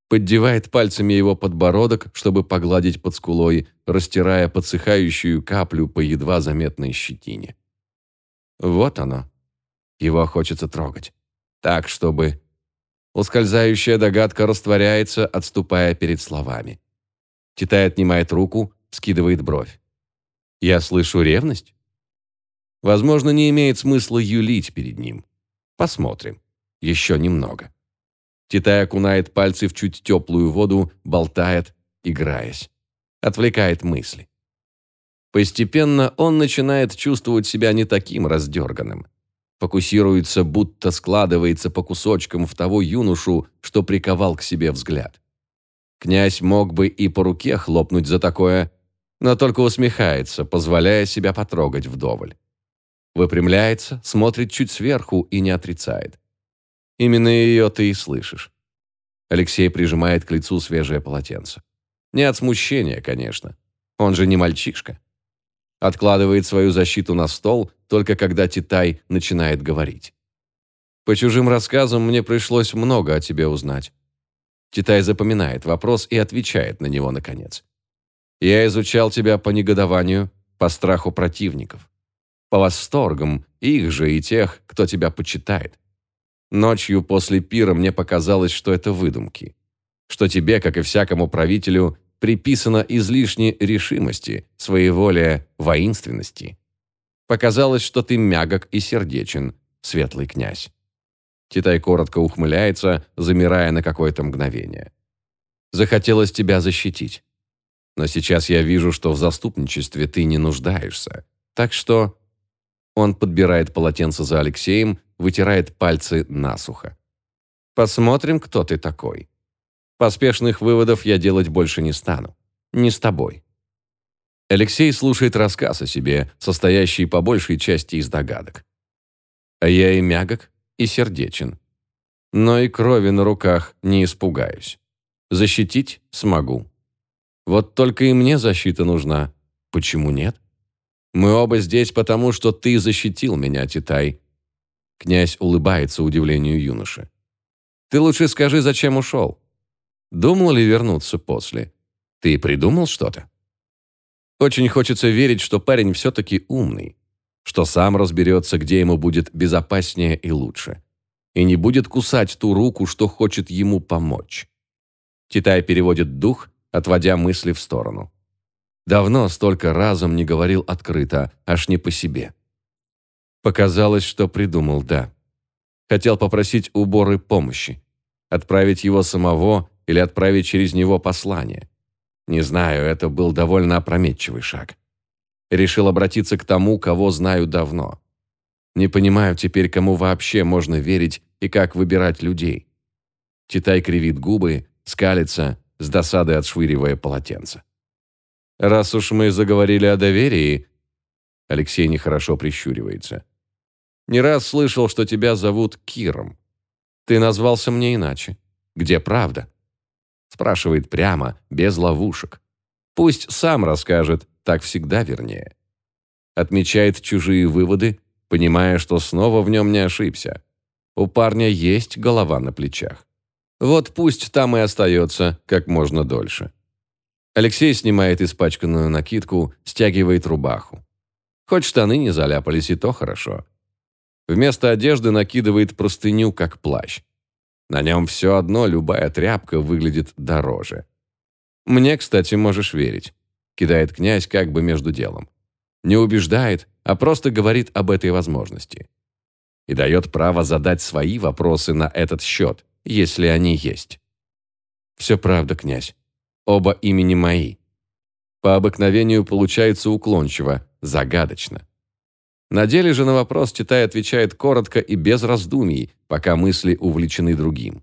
Поддевает пальцами его подбородок, чтобы погладить под скулой, растирая подсыхающую каплю по едва заметной щетине. Вот оно. Его хочется трогать. Так, чтобы... Ускользающая догадка растворяется, отступая перед словами. Титай отнимает руку, скидывает бровь. Я слышу ревность? Возможно, не имеет смысла юлить перед ним. Посмотрим. Еще немного. Титай окунает пальцы в чуть теплую воду, болтает, играясь. Отвлекает мысли. Постепенно он начинает чувствовать себя не таким раздерганным. Фокусируется, будто складывается по кусочкам в того юношу, что приковал к себе взгляд. Князь мог бы и по руке хлопнуть за такое, но только усмехается, позволяя себя потрогать вдоволь. Выпрямляется, смотрит чуть сверху и не отрицает. Именно ее ты и слышишь. Алексей прижимает к лицу свежее полотенце. Не от смущения, конечно. Он же не мальчишка. Откладывает свою защиту на стол, только когда Титай начинает говорить. По чужим рассказам мне пришлось много о тебе узнать. Титай запоминает вопрос и отвечает на него наконец. Я изучал тебя по негодованию, по страху противников, по восторгам их же и тех, кто тебя почитает. Ночью после пира мне показалось, что это выдумки. Что тебе, как и всякому правителю, приписано излишней решимости, своеволия, воинственности. Показалось, что ты мягок и сердечен, светлый князь. Титай коротко ухмыляется, замирая на какое-то мгновение. Захотелось тебя защитить. Но сейчас я вижу, что в заступничестве ты не нуждаешься. Так что он подбирает полотенце за Алексеем, вытирает пальцы насухо. Посмотрим, кто ты такой. Поспешных выводов я делать больше не стану. Не с тобой. Алексей слушает рассказ о себе, состоящий по большей части из догадок. А я и мягок, и сердечен. Но и крови на руках не испугаюсь. Защитить смогу. Вот только и мне защита нужна. Почему нет? Мы оба здесь потому, что ты защитил меня, Титай». Князь улыбается удивлению юноши. «Ты лучше скажи, зачем ушел? Думал ли вернуться после? Ты придумал что-то?» Очень хочется верить, что парень все-таки умный, что сам разберется, где ему будет безопаснее и лучше, и не будет кусать ту руку, что хочет ему помочь. Титай переводит дух, отводя мысли в сторону. Давно столько разом не говорил открыто, аж не по себе. Показалось, что придумал, да. Хотел попросить у Боры помощи. Отправить его самого или отправить через него послание. Не знаю, это был довольно опрометчивый шаг. Решил обратиться к тому, кого знаю давно. Не понимаю теперь, кому вообще можно верить и как выбирать людей. Титай кривит губы, скалится, с досадой отшвыривая полотенце. Раз уж мы заговорили о доверии, Алексей нехорошо прищуривается. Не раз слышал, что тебя зовут Киром. Ты назвался мне иначе. Где правда? Спрашивает прямо, без ловушек. Пусть сам расскажет, так всегда вернее. Отмечает чужие выводы, понимая, что снова в нем не ошибся. У парня есть голова на плечах. Вот пусть там и остается как можно дольше. Алексей снимает испачканную накидку, стягивает рубаху. Хоть штаны не заляпались, и то хорошо. Вместо одежды накидывает простыню, как плащ. На нем все одно любая тряпка выглядит дороже. «Мне, кстати, можешь верить», — кидает князь как бы между делом. Не убеждает, а просто говорит об этой возможности. И дает право задать свои вопросы на этот счет, если они есть. «Все правда, князь. Оба имени мои. По обыкновению получается уклончиво, загадочно. На деле же на вопрос Титай отвечает коротко и без раздумий, пока мысли увлечены другим.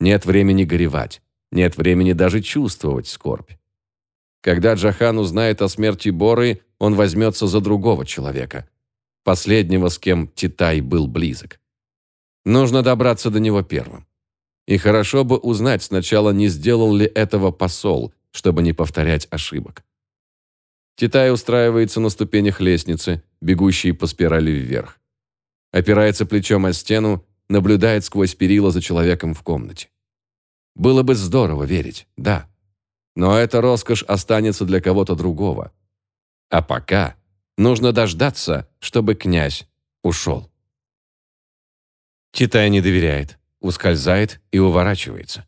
Нет времени горевать, нет времени даже чувствовать скорбь. Когда Джахан узнает о смерти Боры, он возьмется за другого человека, последнего, с кем Титай был близок. Нужно добраться до него первым. И хорошо бы узнать сначала, не сделал ли этого посол, чтобы не повторять ошибок. Титай устраивается на ступенях лестницы, бегущей по спирали вверх. Опирается плечом о стену, наблюдает сквозь перила за человеком в комнате. Было бы здорово верить, да. Но эта роскошь останется для кого-то другого. А пока нужно дождаться, чтобы князь ушел. Китай не доверяет, ускользает и уворачивается.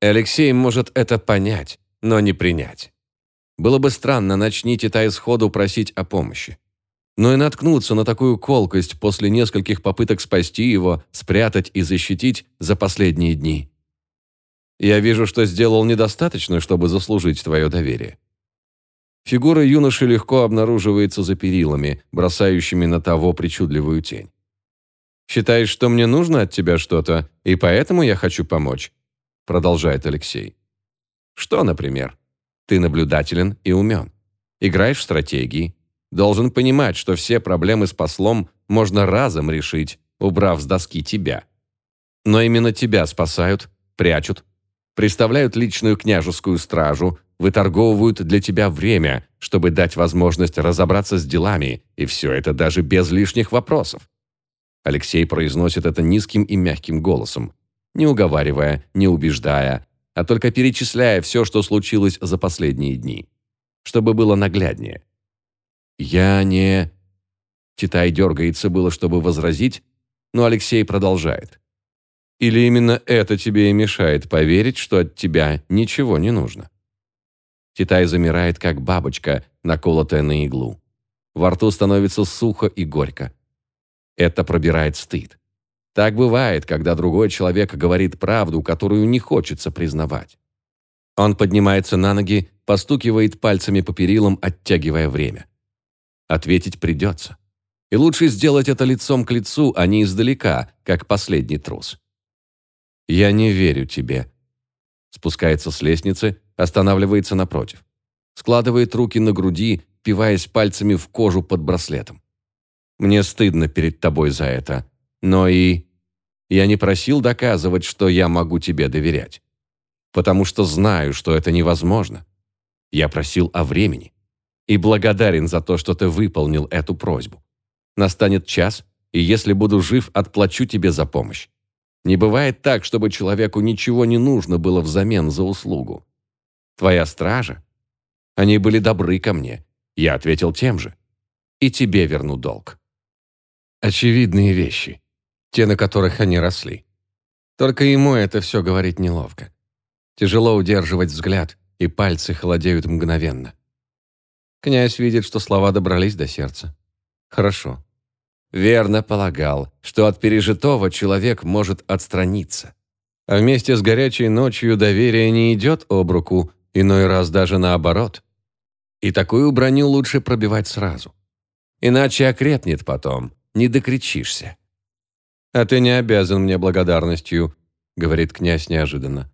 Алексей может это понять, но не принять. Было бы странно, начни Китай сходу просить о помощи. Но и наткнуться на такую колкость после нескольких попыток спасти его, спрятать и защитить за последние дни. Я вижу, что сделал недостаточно, чтобы заслужить твое доверие. Фигура юноши легко обнаруживается за перилами, бросающими на того причудливую тень. «Считаешь, что мне нужно от тебя что-то, и поэтому я хочу помочь?» Продолжает Алексей. «Что, например? Ты наблюдателен и умен. Играешь в стратегии. Должен понимать, что все проблемы с послом можно разом решить, убрав с доски тебя. Но именно тебя спасают, прячут, представляют личную княжескую стражу, выторговывают для тебя время, чтобы дать возможность разобраться с делами, и все это даже без лишних вопросов. Алексей произносит это низким и мягким голосом, не уговаривая, не убеждая, а только перечисляя все, что случилось за последние дни, чтобы было нагляднее. «Я не...» Титай дергается было, чтобы возразить, но Алексей продолжает. Или именно это тебе и мешает поверить, что от тебя ничего не нужно? Китай замирает, как бабочка, наколотая на иглу. Во рту становится сухо и горько. Это пробирает стыд. Так бывает, когда другой человек говорит правду, которую не хочется признавать. Он поднимается на ноги, постукивает пальцами по перилам, оттягивая время. Ответить придется. И лучше сделать это лицом к лицу, а не издалека, как последний трус. «Я не верю тебе». Спускается с лестницы, останавливается напротив. Складывает руки на груди, пиваясь пальцами в кожу под браслетом. «Мне стыдно перед тобой за это, но и...» Я не просил доказывать, что я могу тебе доверять. Потому что знаю, что это невозможно. Я просил о времени. И благодарен за то, что ты выполнил эту просьбу. Настанет час, и если буду жив, отплачу тебе за помощь. Не бывает так, чтобы человеку ничего не нужно было взамен за услугу. Твоя стража? Они были добры ко мне. Я ответил тем же. И тебе верну долг. Очевидные вещи. Те, на которых они росли. Только ему это все говорить неловко. Тяжело удерживать взгляд, и пальцы холодеют мгновенно. Князь видит, что слова добрались до сердца. Хорошо верно полагал, что от пережитого человек может отстраниться. А вместе с горячей ночью доверие не идет об руку, иной раз даже наоборот. И такую броню лучше пробивать сразу. Иначе окрепнет потом, не докричишься. «А ты не обязан мне благодарностью», — говорит князь неожиданно.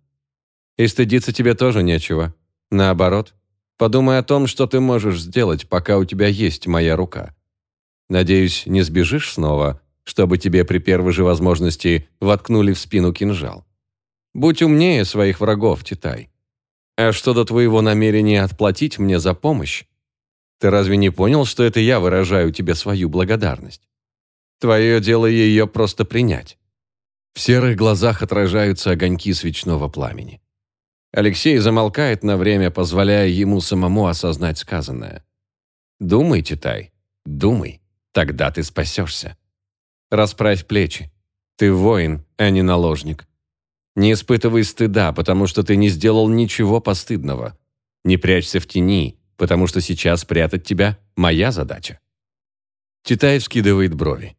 «И стыдиться тебе тоже нечего. Наоборот, подумай о том, что ты можешь сделать, пока у тебя есть моя рука. Надеюсь, не сбежишь снова, чтобы тебе при первой же возможности воткнули в спину кинжал. Будь умнее своих врагов, Титай. А что до твоего намерения отплатить мне за помощь? Ты разве не понял, что это я выражаю тебе свою благодарность? Твое дело ее просто принять. В серых глазах отражаются огоньки свечного пламени. Алексей замолкает на время, позволяя ему самому осознать сказанное. «Думай, Титай, думай. Тогда ты спасешься. Расправь плечи. Ты воин, а не наложник. Не испытывай стыда, потому что ты не сделал ничего постыдного. Не прячься в тени, потому что сейчас прятать тебя – моя задача. Титай вскидывает брови.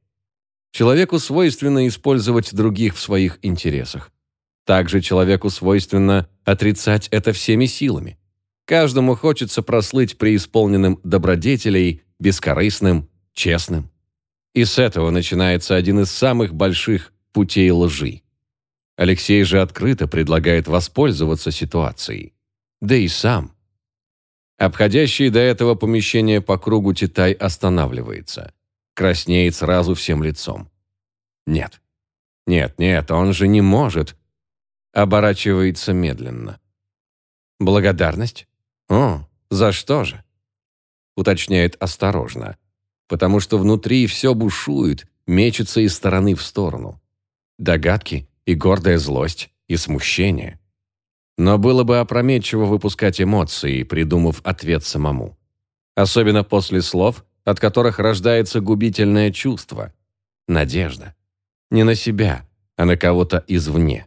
Человеку свойственно использовать других в своих интересах. Также человеку свойственно отрицать это всеми силами. Каждому хочется прослыть преисполненным добродетелей, бескорыстным, честным. И с этого начинается один из самых больших путей лжи. Алексей же открыто предлагает воспользоваться ситуацией. Да и сам. Обходящий до этого помещения по кругу Титай останавливается. Краснеет сразу всем лицом. Нет. Нет, нет, он же не может. Оборачивается медленно. Благодарность? О, за что же? Уточняет осторожно потому что внутри все бушует, мечется из стороны в сторону. Догадки и гордая злость, и смущение. Но было бы опрометчиво выпускать эмоции, придумав ответ самому. Особенно после слов, от которых рождается губительное чувство, надежда. Не на себя, а на кого-то извне.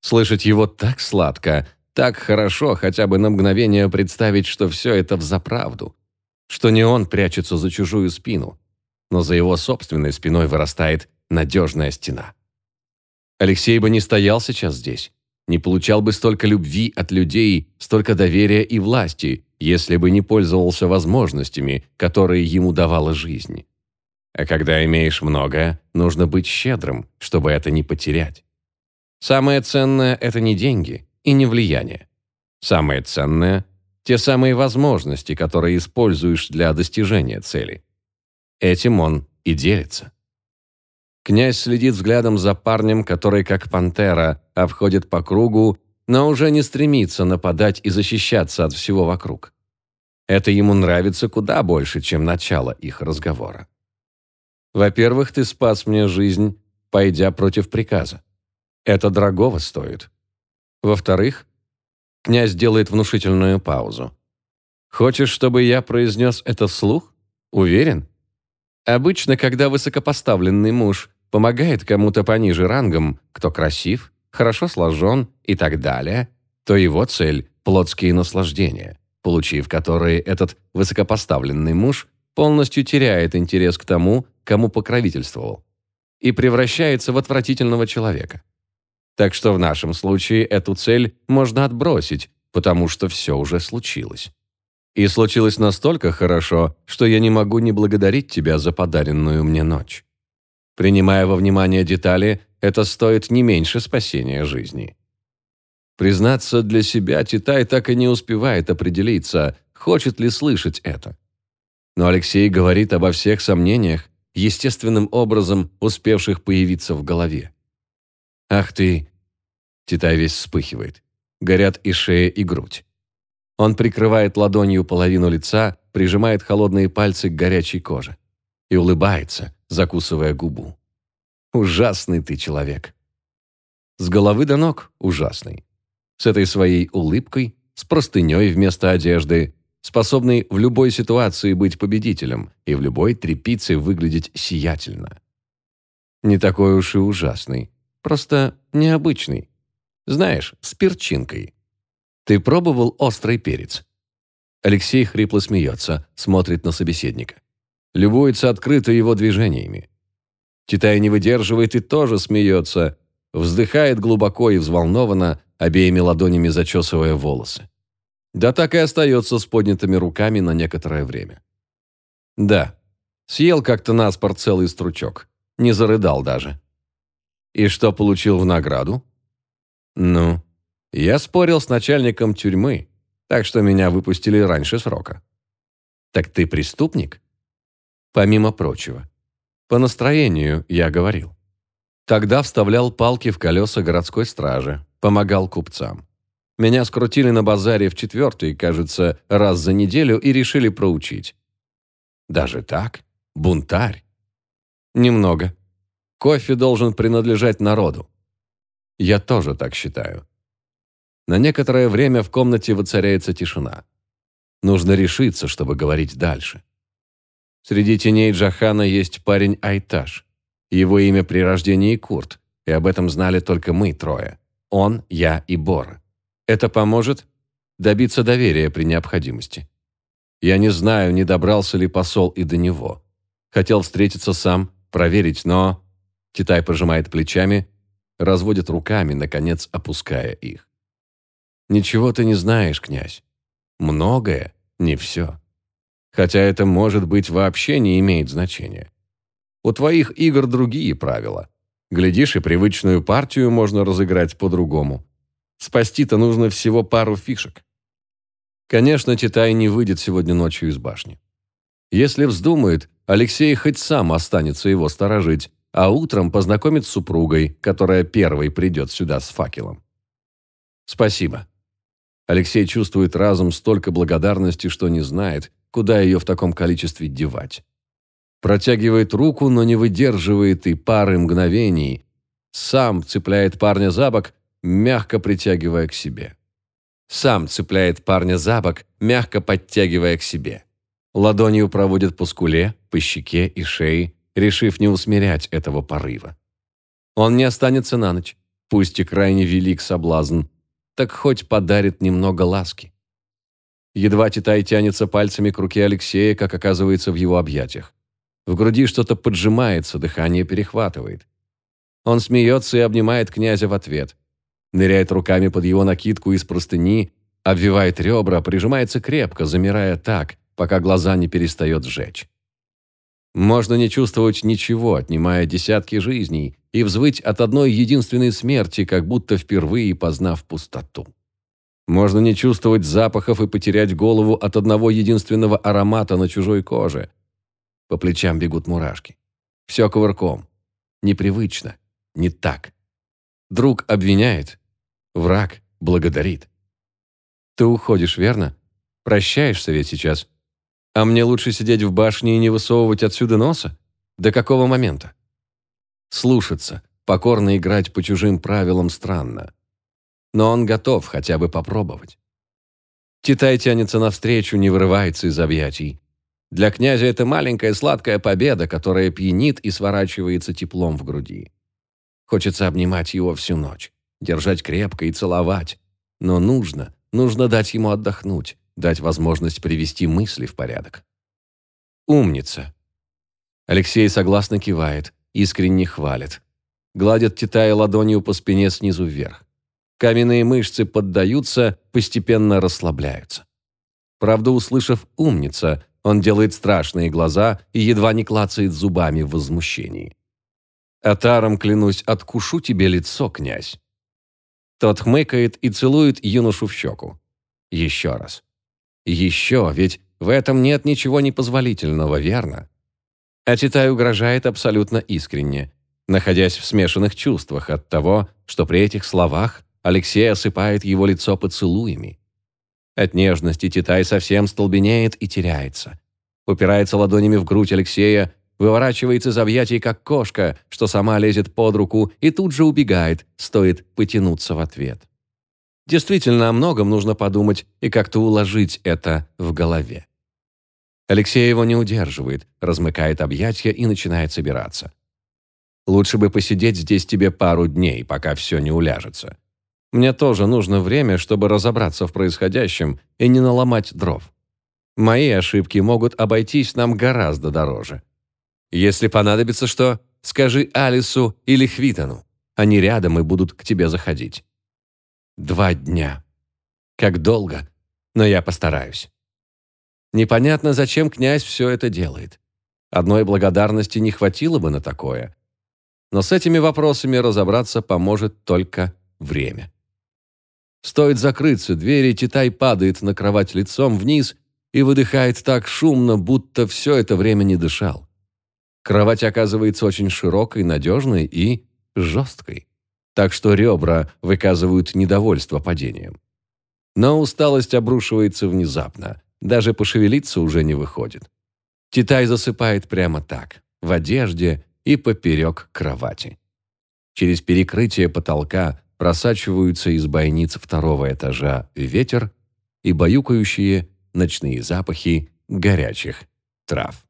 Слышать его так сладко, так хорошо хотя бы на мгновение представить, что все это взаправду. Что не он прячется за чужую спину, но за его собственной спиной вырастает надежная стена. Алексей бы не стоял сейчас здесь, не получал бы столько любви от людей, столько доверия и власти, если бы не пользовался возможностями, которые ему давала жизнь. А когда имеешь многое, нужно быть щедрым, чтобы это не потерять. Самое ценное – это не деньги и не влияние. Самое ценное – те самые возможности, которые используешь для достижения цели. Этим он и делится. Князь следит взглядом за парнем, который, как пантера, обходит по кругу, но уже не стремится нападать и защищаться от всего вокруг. Это ему нравится куда больше, чем начало их разговора. Во-первых, ты спас мне жизнь, пойдя против приказа. Это дорогого стоит. Во-вторых, князь делает внушительную паузу. Хочешь, чтобы я произнес это вслух? Уверен? Обычно, когда высокопоставленный муж помогает кому-то пониже рангом, кто красив, хорошо сложен и так далее, то его цель – плотские наслаждения, получив которые этот высокопоставленный муж полностью теряет интерес к тому, кому покровительствовал, и превращается в отвратительного человека. Так что в нашем случае эту цель можно отбросить, потому что все уже случилось. И случилось настолько хорошо, что я не могу не благодарить тебя за подаренную мне ночь. Принимая во внимание детали, это стоит не меньше спасения жизни. Признаться, для себя Титай так и не успевает определиться, хочет ли слышать это. Но Алексей говорит обо всех сомнениях, естественным образом успевших появиться в голове. «Ах ты!» Титай весь вспыхивает. Горят и шея, и грудь. Он прикрывает ладонью половину лица, прижимает холодные пальцы к горячей коже. И улыбается, закусывая губу. Ужасный ты человек. С головы до ног ужасный. С этой своей улыбкой, с простыней вместо одежды, способный в любой ситуации быть победителем и в любой трепице выглядеть сиятельно. Не такой уж и ужасный, просто необычный. Знаешь, с перчинкой. Ты пробовал острый перец? Алексей хрипло смеется, смотрит на собеседника любуется открыто его движениями. Титай не выдерживает и тоже смеется, вздыхает глубоко и взволнованно, обеими ладонями зачесывая волосы. Да так и остается с поднятыми руками на некоторое время. Да, съел как-то наспор целый стручок, не зарыдал даже. И что получил в награду? Ну, я спорил с начальником тюрьмы, так что меня выпустили раньше срока. Так ты преступник? помимо прочего. По настроению я говорил. Тогда вставлял палки в колеса городской стражи, помогал купцам. Меня скрутили на базаре в четвертый, кажется, раз за неделю и решили проучить. Даже так? Бунтарь? Немного. Кофе должен принадлежать народу. Я тоже так считаю. На некоторое время в комнате воцаряется тишина. Нужно решиться, чтобы говорить дальше. Среди теней Джахана есть парень Айташ. Его имя при рождении Курт, и об этом знали только мы трое. Он, я и Бор. Это поможет добиться доверия при необходимости. Я не знаю, не добрался ли посол и до него. Хотел встретиться сам, проверить, но... Китай пожимает плечами, разводит руками, наконец опуская их. Ничего ты не знаешь, князь. Многое, не все хотя это, может быть, вообще не имеет значения. У твоих игр другие правила. Глядишь, и привычную партию можно разыграть по-другому. Спасти-то нужно всего пару фишек. Конечно, Титай не выйдет сегодня ночью из башни. Если вздумает, Алексей хоть сам останется его сторожить, а утром познакомит с супругой, которая первой придет сюда с факелом. Спасибо. Алексей чувствует разом столько благодарности, что не знает, куда ее в таком количестве девать. Протягивает руку, но не выдерживает и пары мгновений. Сам цепляет парня за бок, мягко притягивая к себе. Сам цепляет парня за бок, мягко подтягивая к себе. Ладонью проводит по скуле, по щеке и шее, решив не усмирять этого порыва. Он не останется на ночь, пусть и крайне велик соблазн, так хоть подарит немного ласки. Едва Титай тянется пальцами к руке Алексея, как оказывается в его объятиях. В груди что-то поджимается, дыхание перехватывает. Он смеется и обнимает князя в ответ. Ныряет руками под его накидку из простыни, обвивает ребра, прижимается крепко, замирая так, пока глаза не перестает сжечь. Можно не чувствовать ничего, отнимая десятки жизней, и взвыть от одной единственной смерти, как будто впервые познав пустоту. Можно не чувствовать запахов и потерять голову от одного единственного аромата на чужой коже. По плечам бегут мурашки. Все ковырком. Непривычно. Не так. Друг обвиняет. Враг благодарит. Ты уходишь, верно? Прощаешься ведь сейчас? А мне лучше сидеть в башне и не высовывать отсюда носа? До какого момента? Слушаться, покорно играть по чужим правилам странно. Но он готов хотя бы попробовать. Титай тянется навстречу, не вырывается из объятий. Для князя это маленькая сладкая победа, которая пьянит и сворачивается теплом в груди. Хочется обнимать его всю ночь, держать крепко и целовать. Но нужно, нужно дать ему отдохнуть, дать возможность привести мысли в порядок. Умница. Алексей согласно кивает, искренне хвалит. Гладит Титая ладонью по спине снизу вверх. Каменные мышцы поддаются, постепенно расслабляются. Правда, услышав «умница», он делает страшные глаза и едва не клацает зубами в возмущении. «Атаром, клянусь, откушу тебе лицо, князь». Тот хмыкает и целует юношу в щеку. Еще раз. Еще, ведь в этом нет ничего непозволительного, верно? А Титай угрожает абсолютно искренне, находясь в смешанных чувствах от того, что при этих словах Алексей осыпает его лицо поцелуями. От нежности Титай совсем столбенеет и теряется. Упирается ладонями в грудь Алексея, выворачивается из объятий, как кошка, что сама лезет под руку и тут же убегает, стоит потянуться в ответ. Действительно, о многом нужно подумать и как-то уложить это в голове. Алексей его не удерживает, размыкает объятия и начинает собираться. «Лучше бы посидеть здесь тебе пару дней, пока все не уляжется. Мне тоже нужно время, чтобы разобраться в происходящем и не наломать дров. Мои ошибки могут обойтись нам гораздо дороже. Если понадобится что, скажи Алису или Хвитану. Они рядом и будут к тебе заходить. Два дня. Как долго, но я постараюсь. Непонятно, зачем князь все это делает. Одной благодарности не хватило бы на такое. Но с этими вопросами разобраться поможет только время. Стоит закрыться, двери Титай падает на кровать лицом вниз и выдыхает так шумно, будто все это время не дышал. Кровать оказывается очень широкой, надежной и жесткой так что ребра выказывают недовольство падением. Но усталость обрушивается внезапно, даже пошевелиться уже не выходит. Титай засыпает прямо так, в одежде и поперек кровати. Через перекрытие потолка просачиваются из бойниц второго этажа ветер и баюкающие ночные запахи горячих трав.